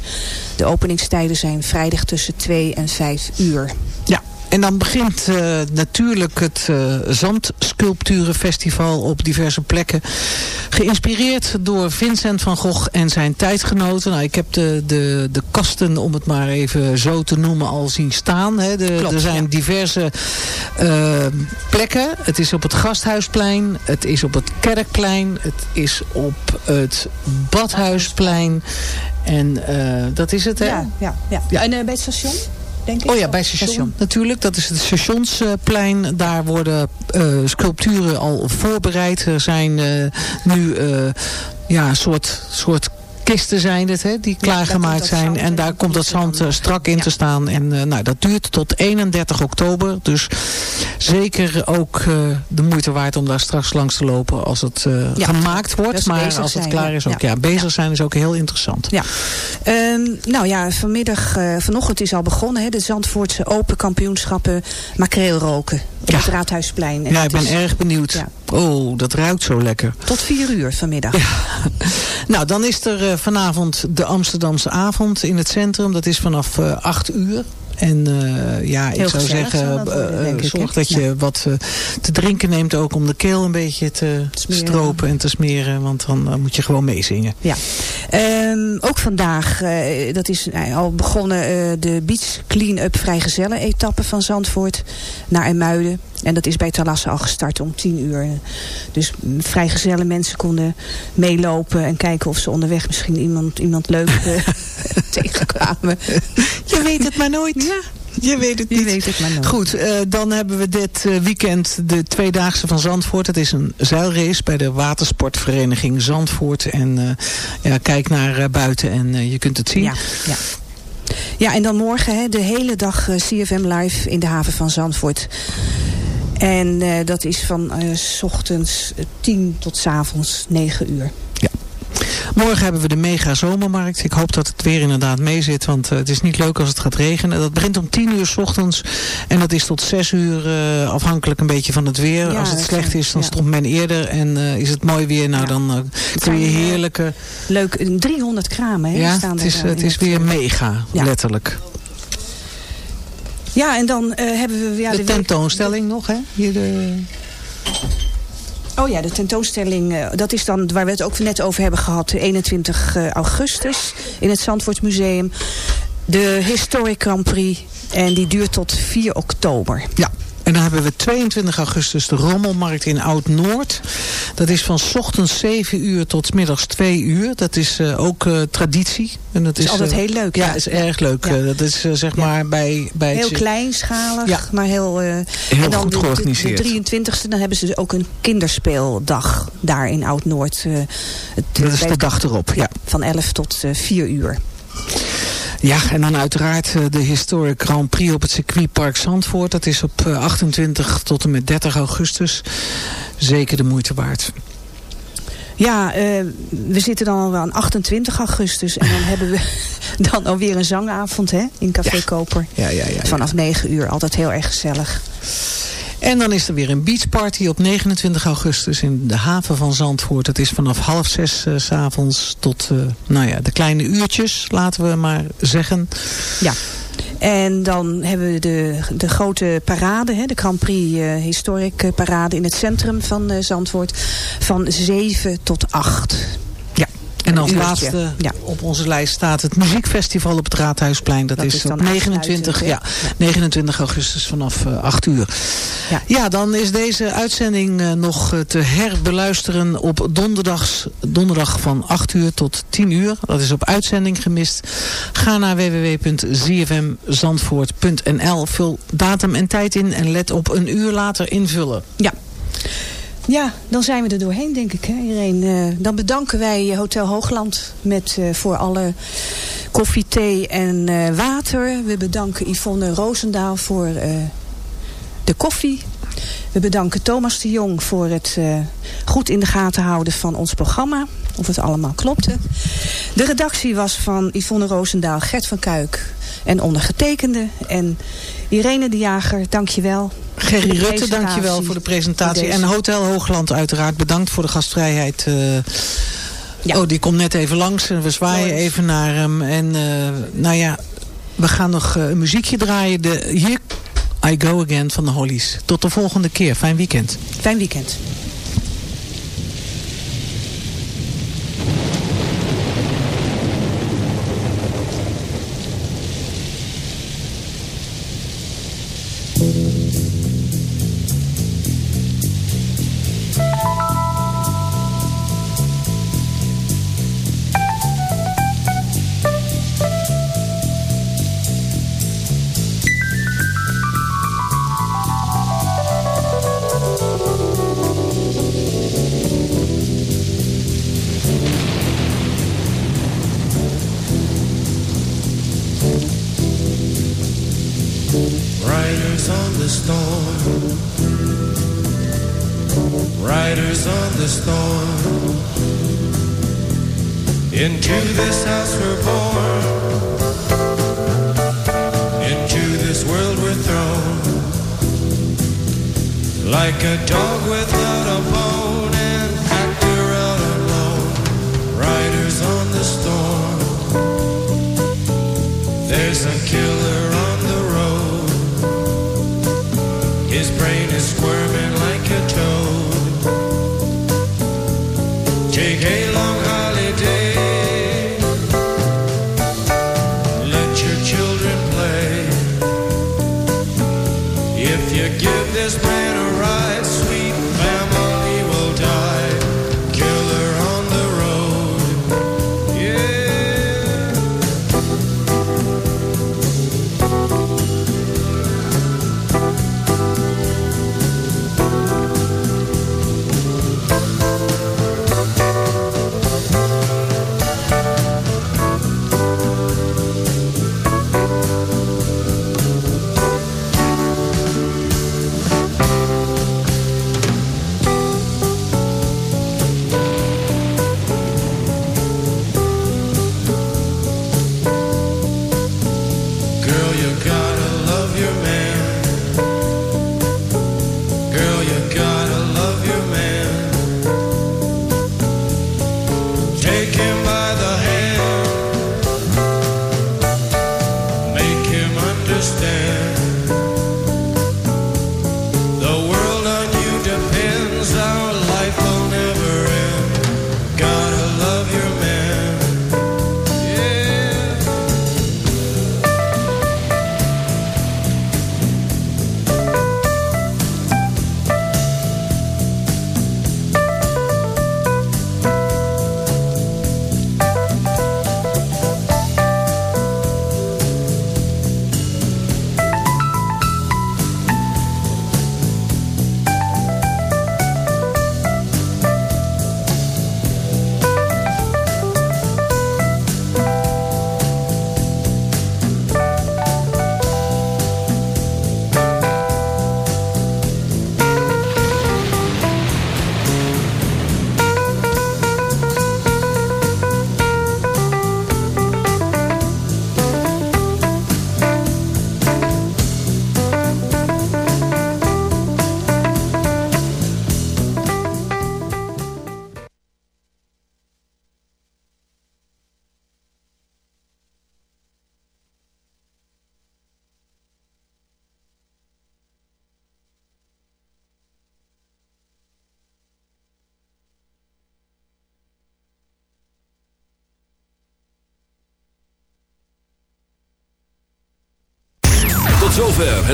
Speaker 6: De openingstijden zijn vrijdag tussen 2 en 5 uur.
Speaker 4: En dan begint eh, natuurlijk het eh Zandsculpturenfestival op diverse plekken. Geïnspireerd door Vincent van Gogh en zijn tijdgenoten. Nou, ik heb de, de, de kasten, om het maar even zo te noemen, al zien staan. Hè. De,
Speaker 6: Klopt,
Speaker 4: er zijn
Speaker 6: ja.
Speaker 4: diverse eh, plekken. Het is op het Gasthuisplein. Het is op het Kerkplein. Het is op het Badhuisplein. En dat is het, hè?
Speaker 6: Ja, ja, ja.
Speaker 4: Ja.
Speaker 6: En bij het station? Denk ik?
Speaker 4: Oh ja, bij station, natuurlijk. Dat is het stationsplein. Daar worden eh, sculpturen al voorbereid. Er zijn eh, nu eh, ja, een soort, soort kisten zijn het, hè, die klaargemaakt zijn. En daar komt dat zand eh, strak in
Speaker 6: ja.
Speaker 4: te staan. En eh, nou, dat duurt tot 31 oktober. Dus zeker ook eh, de moeite waard om daar straks langs te lopen als het
Speaker 6: Ja,
Speaker 4: gemaakt wordt. Maar als het
Speaker 6: zijn,
Speaker 4: klaar is ook.
Speaker 6: Ja.
Speaker 4: Bezig zijn is ook heel interessant.
Speaker 6: Ja. Ehm, nou ja, vanmiddag, vanochtend is al begonnen. Hè, de Zandvoortse Open Kampioenschappen makreel roken. Op
Speaker 4: Ja.
Speaker 6: het Raadhuisplein. En
Speaker 4: Ja, ik ben
Speaker 6: is
Speaker 4: erg benieuwd.
Speaker 6: Ja.
Speaker 4: Oh, dat ruikt zo lekker.
Speaker 6: Tot vier uur vanmiddag. [laughs]
Speaker 4: Nou, dan is er eh, vanavond de Amsterdamse avond in het centrum. Dat is vanaf eh 8 uur. En eh, ja, ik zou zeggen,
Speaker 6: dat
Speaker 4: eh, zorg dat je wat eh, te drinken neemt ook om de keel een beetje te
Speaker 6: Smeren.
Speaker 4: stropen en te smeren. Want dan moet je gewoon meezingen.
Speaker 6: Ja. Ehm, ook vandaag, dat is al begonnen, de Beach Clean-up vrijgezellen etappe van Zandvoort naar Emuiden. En dat is bij Talasse al gestart om tien uur. Dus mm, vrijgezelle mensen konden meelopen en kijken of ze onderweg misschien iemand, iemand leuk [laughs] [laughs] [laughs] tegenkwamen.
Speaker 4: Je weet het maar nooit.
Speaker 6: Ja,
Speaker 4: Je weet het
Speaker 6: je
Speaker 4: niet.
Speaker 6: weet het maar nooit.
Speaker 4: Goed, eh, dan hebben we dit eh, weekend de Tweedaagse van Zandvoort. Het is een zeilrace bij de watersportvereniging Zandvoort. En eh, ja, kijk naar buiten en je kunt het zien.
Speaker 6: Ja, ja. ja, en dan morgen hè, de hele dag CFM live in de haven van Zandvoort. En dat is van s ochtends eh, 10 tot s avonds 9 uur.
Speaker 4: Morgen hebben we de mega zomermarkt. Ik hoop dat het weer inderdaad mee zit, want eh, het is niet leuk als het gaat regenen. Dat begint om 10 uur s ochtends en dat is tot 6 uur eh, afhankelijk een beetje van het weer.
Speaker 6: Ja,
Speaker 4: als het slecht is, dan
Speaker 6: ja.
Speaker 4: stopt men eerder en eh, is het mooi weer. Nou,
Speaker 6: Ja.
Speaker 4: dan kun je heerlijke...
Speaker 6: Leuk, eh, 300 kramen hè,
Speaker 4: ja,
Speaker 6: staan
Speaker 4: het
Speaker 6: er,
Speaker 4: is,
Speaker 6: eh,
Speaker 4: het is weer mega, letterlijk.
Speaker 6: Ja, en dan hebben we... Ja,
Speaker 4: de tentoonstelling nog, hè? Hier de...
Speaker 6: Oh ja, de tentoonstelling, eh, dat is dan waar we het ook net over hebben gehad. de 21 eh, augustus in het Zandvoortsmuseum. De Historic Grand Prix. En die duurt tot 4 oktober.
Speaker 4: Ja, en dan hebben we 22 augustus de Rommelmarkt in Oud-Noord. Dat is van 's ochtends 7 uur tot middags 2 uur. Dat is eh, ook eh, traditie. En dat
Speaker 6: is altijd
Speaker 4: eh,
Speaker 6: heel leuk,
Speaker 4: Ja,
Speaker 6: ja.
Speaker 4: is erg leuk.
Speaker 6: Ja.
Speaker 4: Dat is zeg
Speaker 6: Ja.
Speaker 4: maar bij, bij
Speaker 6: Heel kleinschalig,
Speaker 4: Ja.
Speaker 6: maar heel... eh,
Speaker 4: Heel
Speaker 6: en dan
Speaker 4: goed
Speaker 6: de- de-
Speaker 4: georganiseerd.
Speaker 6: De, 23e, dan hebben ze dus ook een kinderspeeldag daar in Oud-Noord. het,
Speaker 4: Dat is de dag erop, ja.
Speaker 6: Van 11 tot eh, 4 uur.
Speaker 4: Ja, en dan uiteraard eh, de Historic Grand Prix op het circuitpark Zandvoort. Dat is op eh, 28 tot en met 30 augustus. Zeker de moeite waard.
Speaker 6: Ja, eh, we zitten dan al aan 28 augustus. En dan hebben we [laughs] dan alweer een zangavond hè, in Café Koper.
Speaker 4: Ja, ja, ja, ja.
Speaker 6: Vanaf 9 uur. Altijd heel erg gezellig.
Speaker 4: En dan is er weer een beachparty op 29 augustus in de haven van Zandvoort. Het is vanaf half zes eh, s s'avonds tot eh, nou ja, de kleine uurtjes, laten we maar zeggen.
Speaker 6: Ja. En dan hebben we de, de grote parade, hè, de Grand Prix eh, Historic Parade in het centrum van Zandvoort. Van 7 tot 8.
Speaker 4: En als laatste
Speaker 6: Ja.
Speaker 4: op onze lijst staat het muziekfestival op het Raadhuisplein. Dat,
Speaker 6: Dat
Speaker 4: is, op 29, ja,
Speaker 6: aansluitend,
Speaker 4: 29 augustus vanaf eh, 8 uur.
Speaker 6: Ja.
Speaker 4: Ja, dan is deze uitzending eh, nog eh, te herbeluisteren op donderdags, donderdag van 8 uur tot 10 uur. Dat is op uitzending gemist. Ga naar www.zfmzandvoort.nl. Vul datum en tijd in en let op een uur later invullen.
Speaker 6: Ja. Ja, dan zijn we er doorheen, denk ik, hè. Eh, dan bedanken wij Hotel Hoogland met, eh, voor alle koffie, thee en eh, water. We bedanken Yvonne Roosendaal voor de koffie. We bedanken Thomas de Jong voor het goed in de gaten houden van ons programma. Of het allemaal klopte. De redactie was van Yvonne Roosendaal, Gert van Kuik en ondergetekende. En Irene de Jager, dankjewel.
Speaker 4: Gerry Rutte, dankjewel voor de presentatie. En Hotel Hoogland uiteraard bedankt voor de gastvrijheid. eh. Oh, die komt net even langs. en We zwaaien even naar hem. En eh, nou ja, we gaan nog eh, een muziekje draaien. De Here I Go Again van de Hollies. Tot de volgende keer. Fijn weekend.
Speaker 6: Fijn weekend.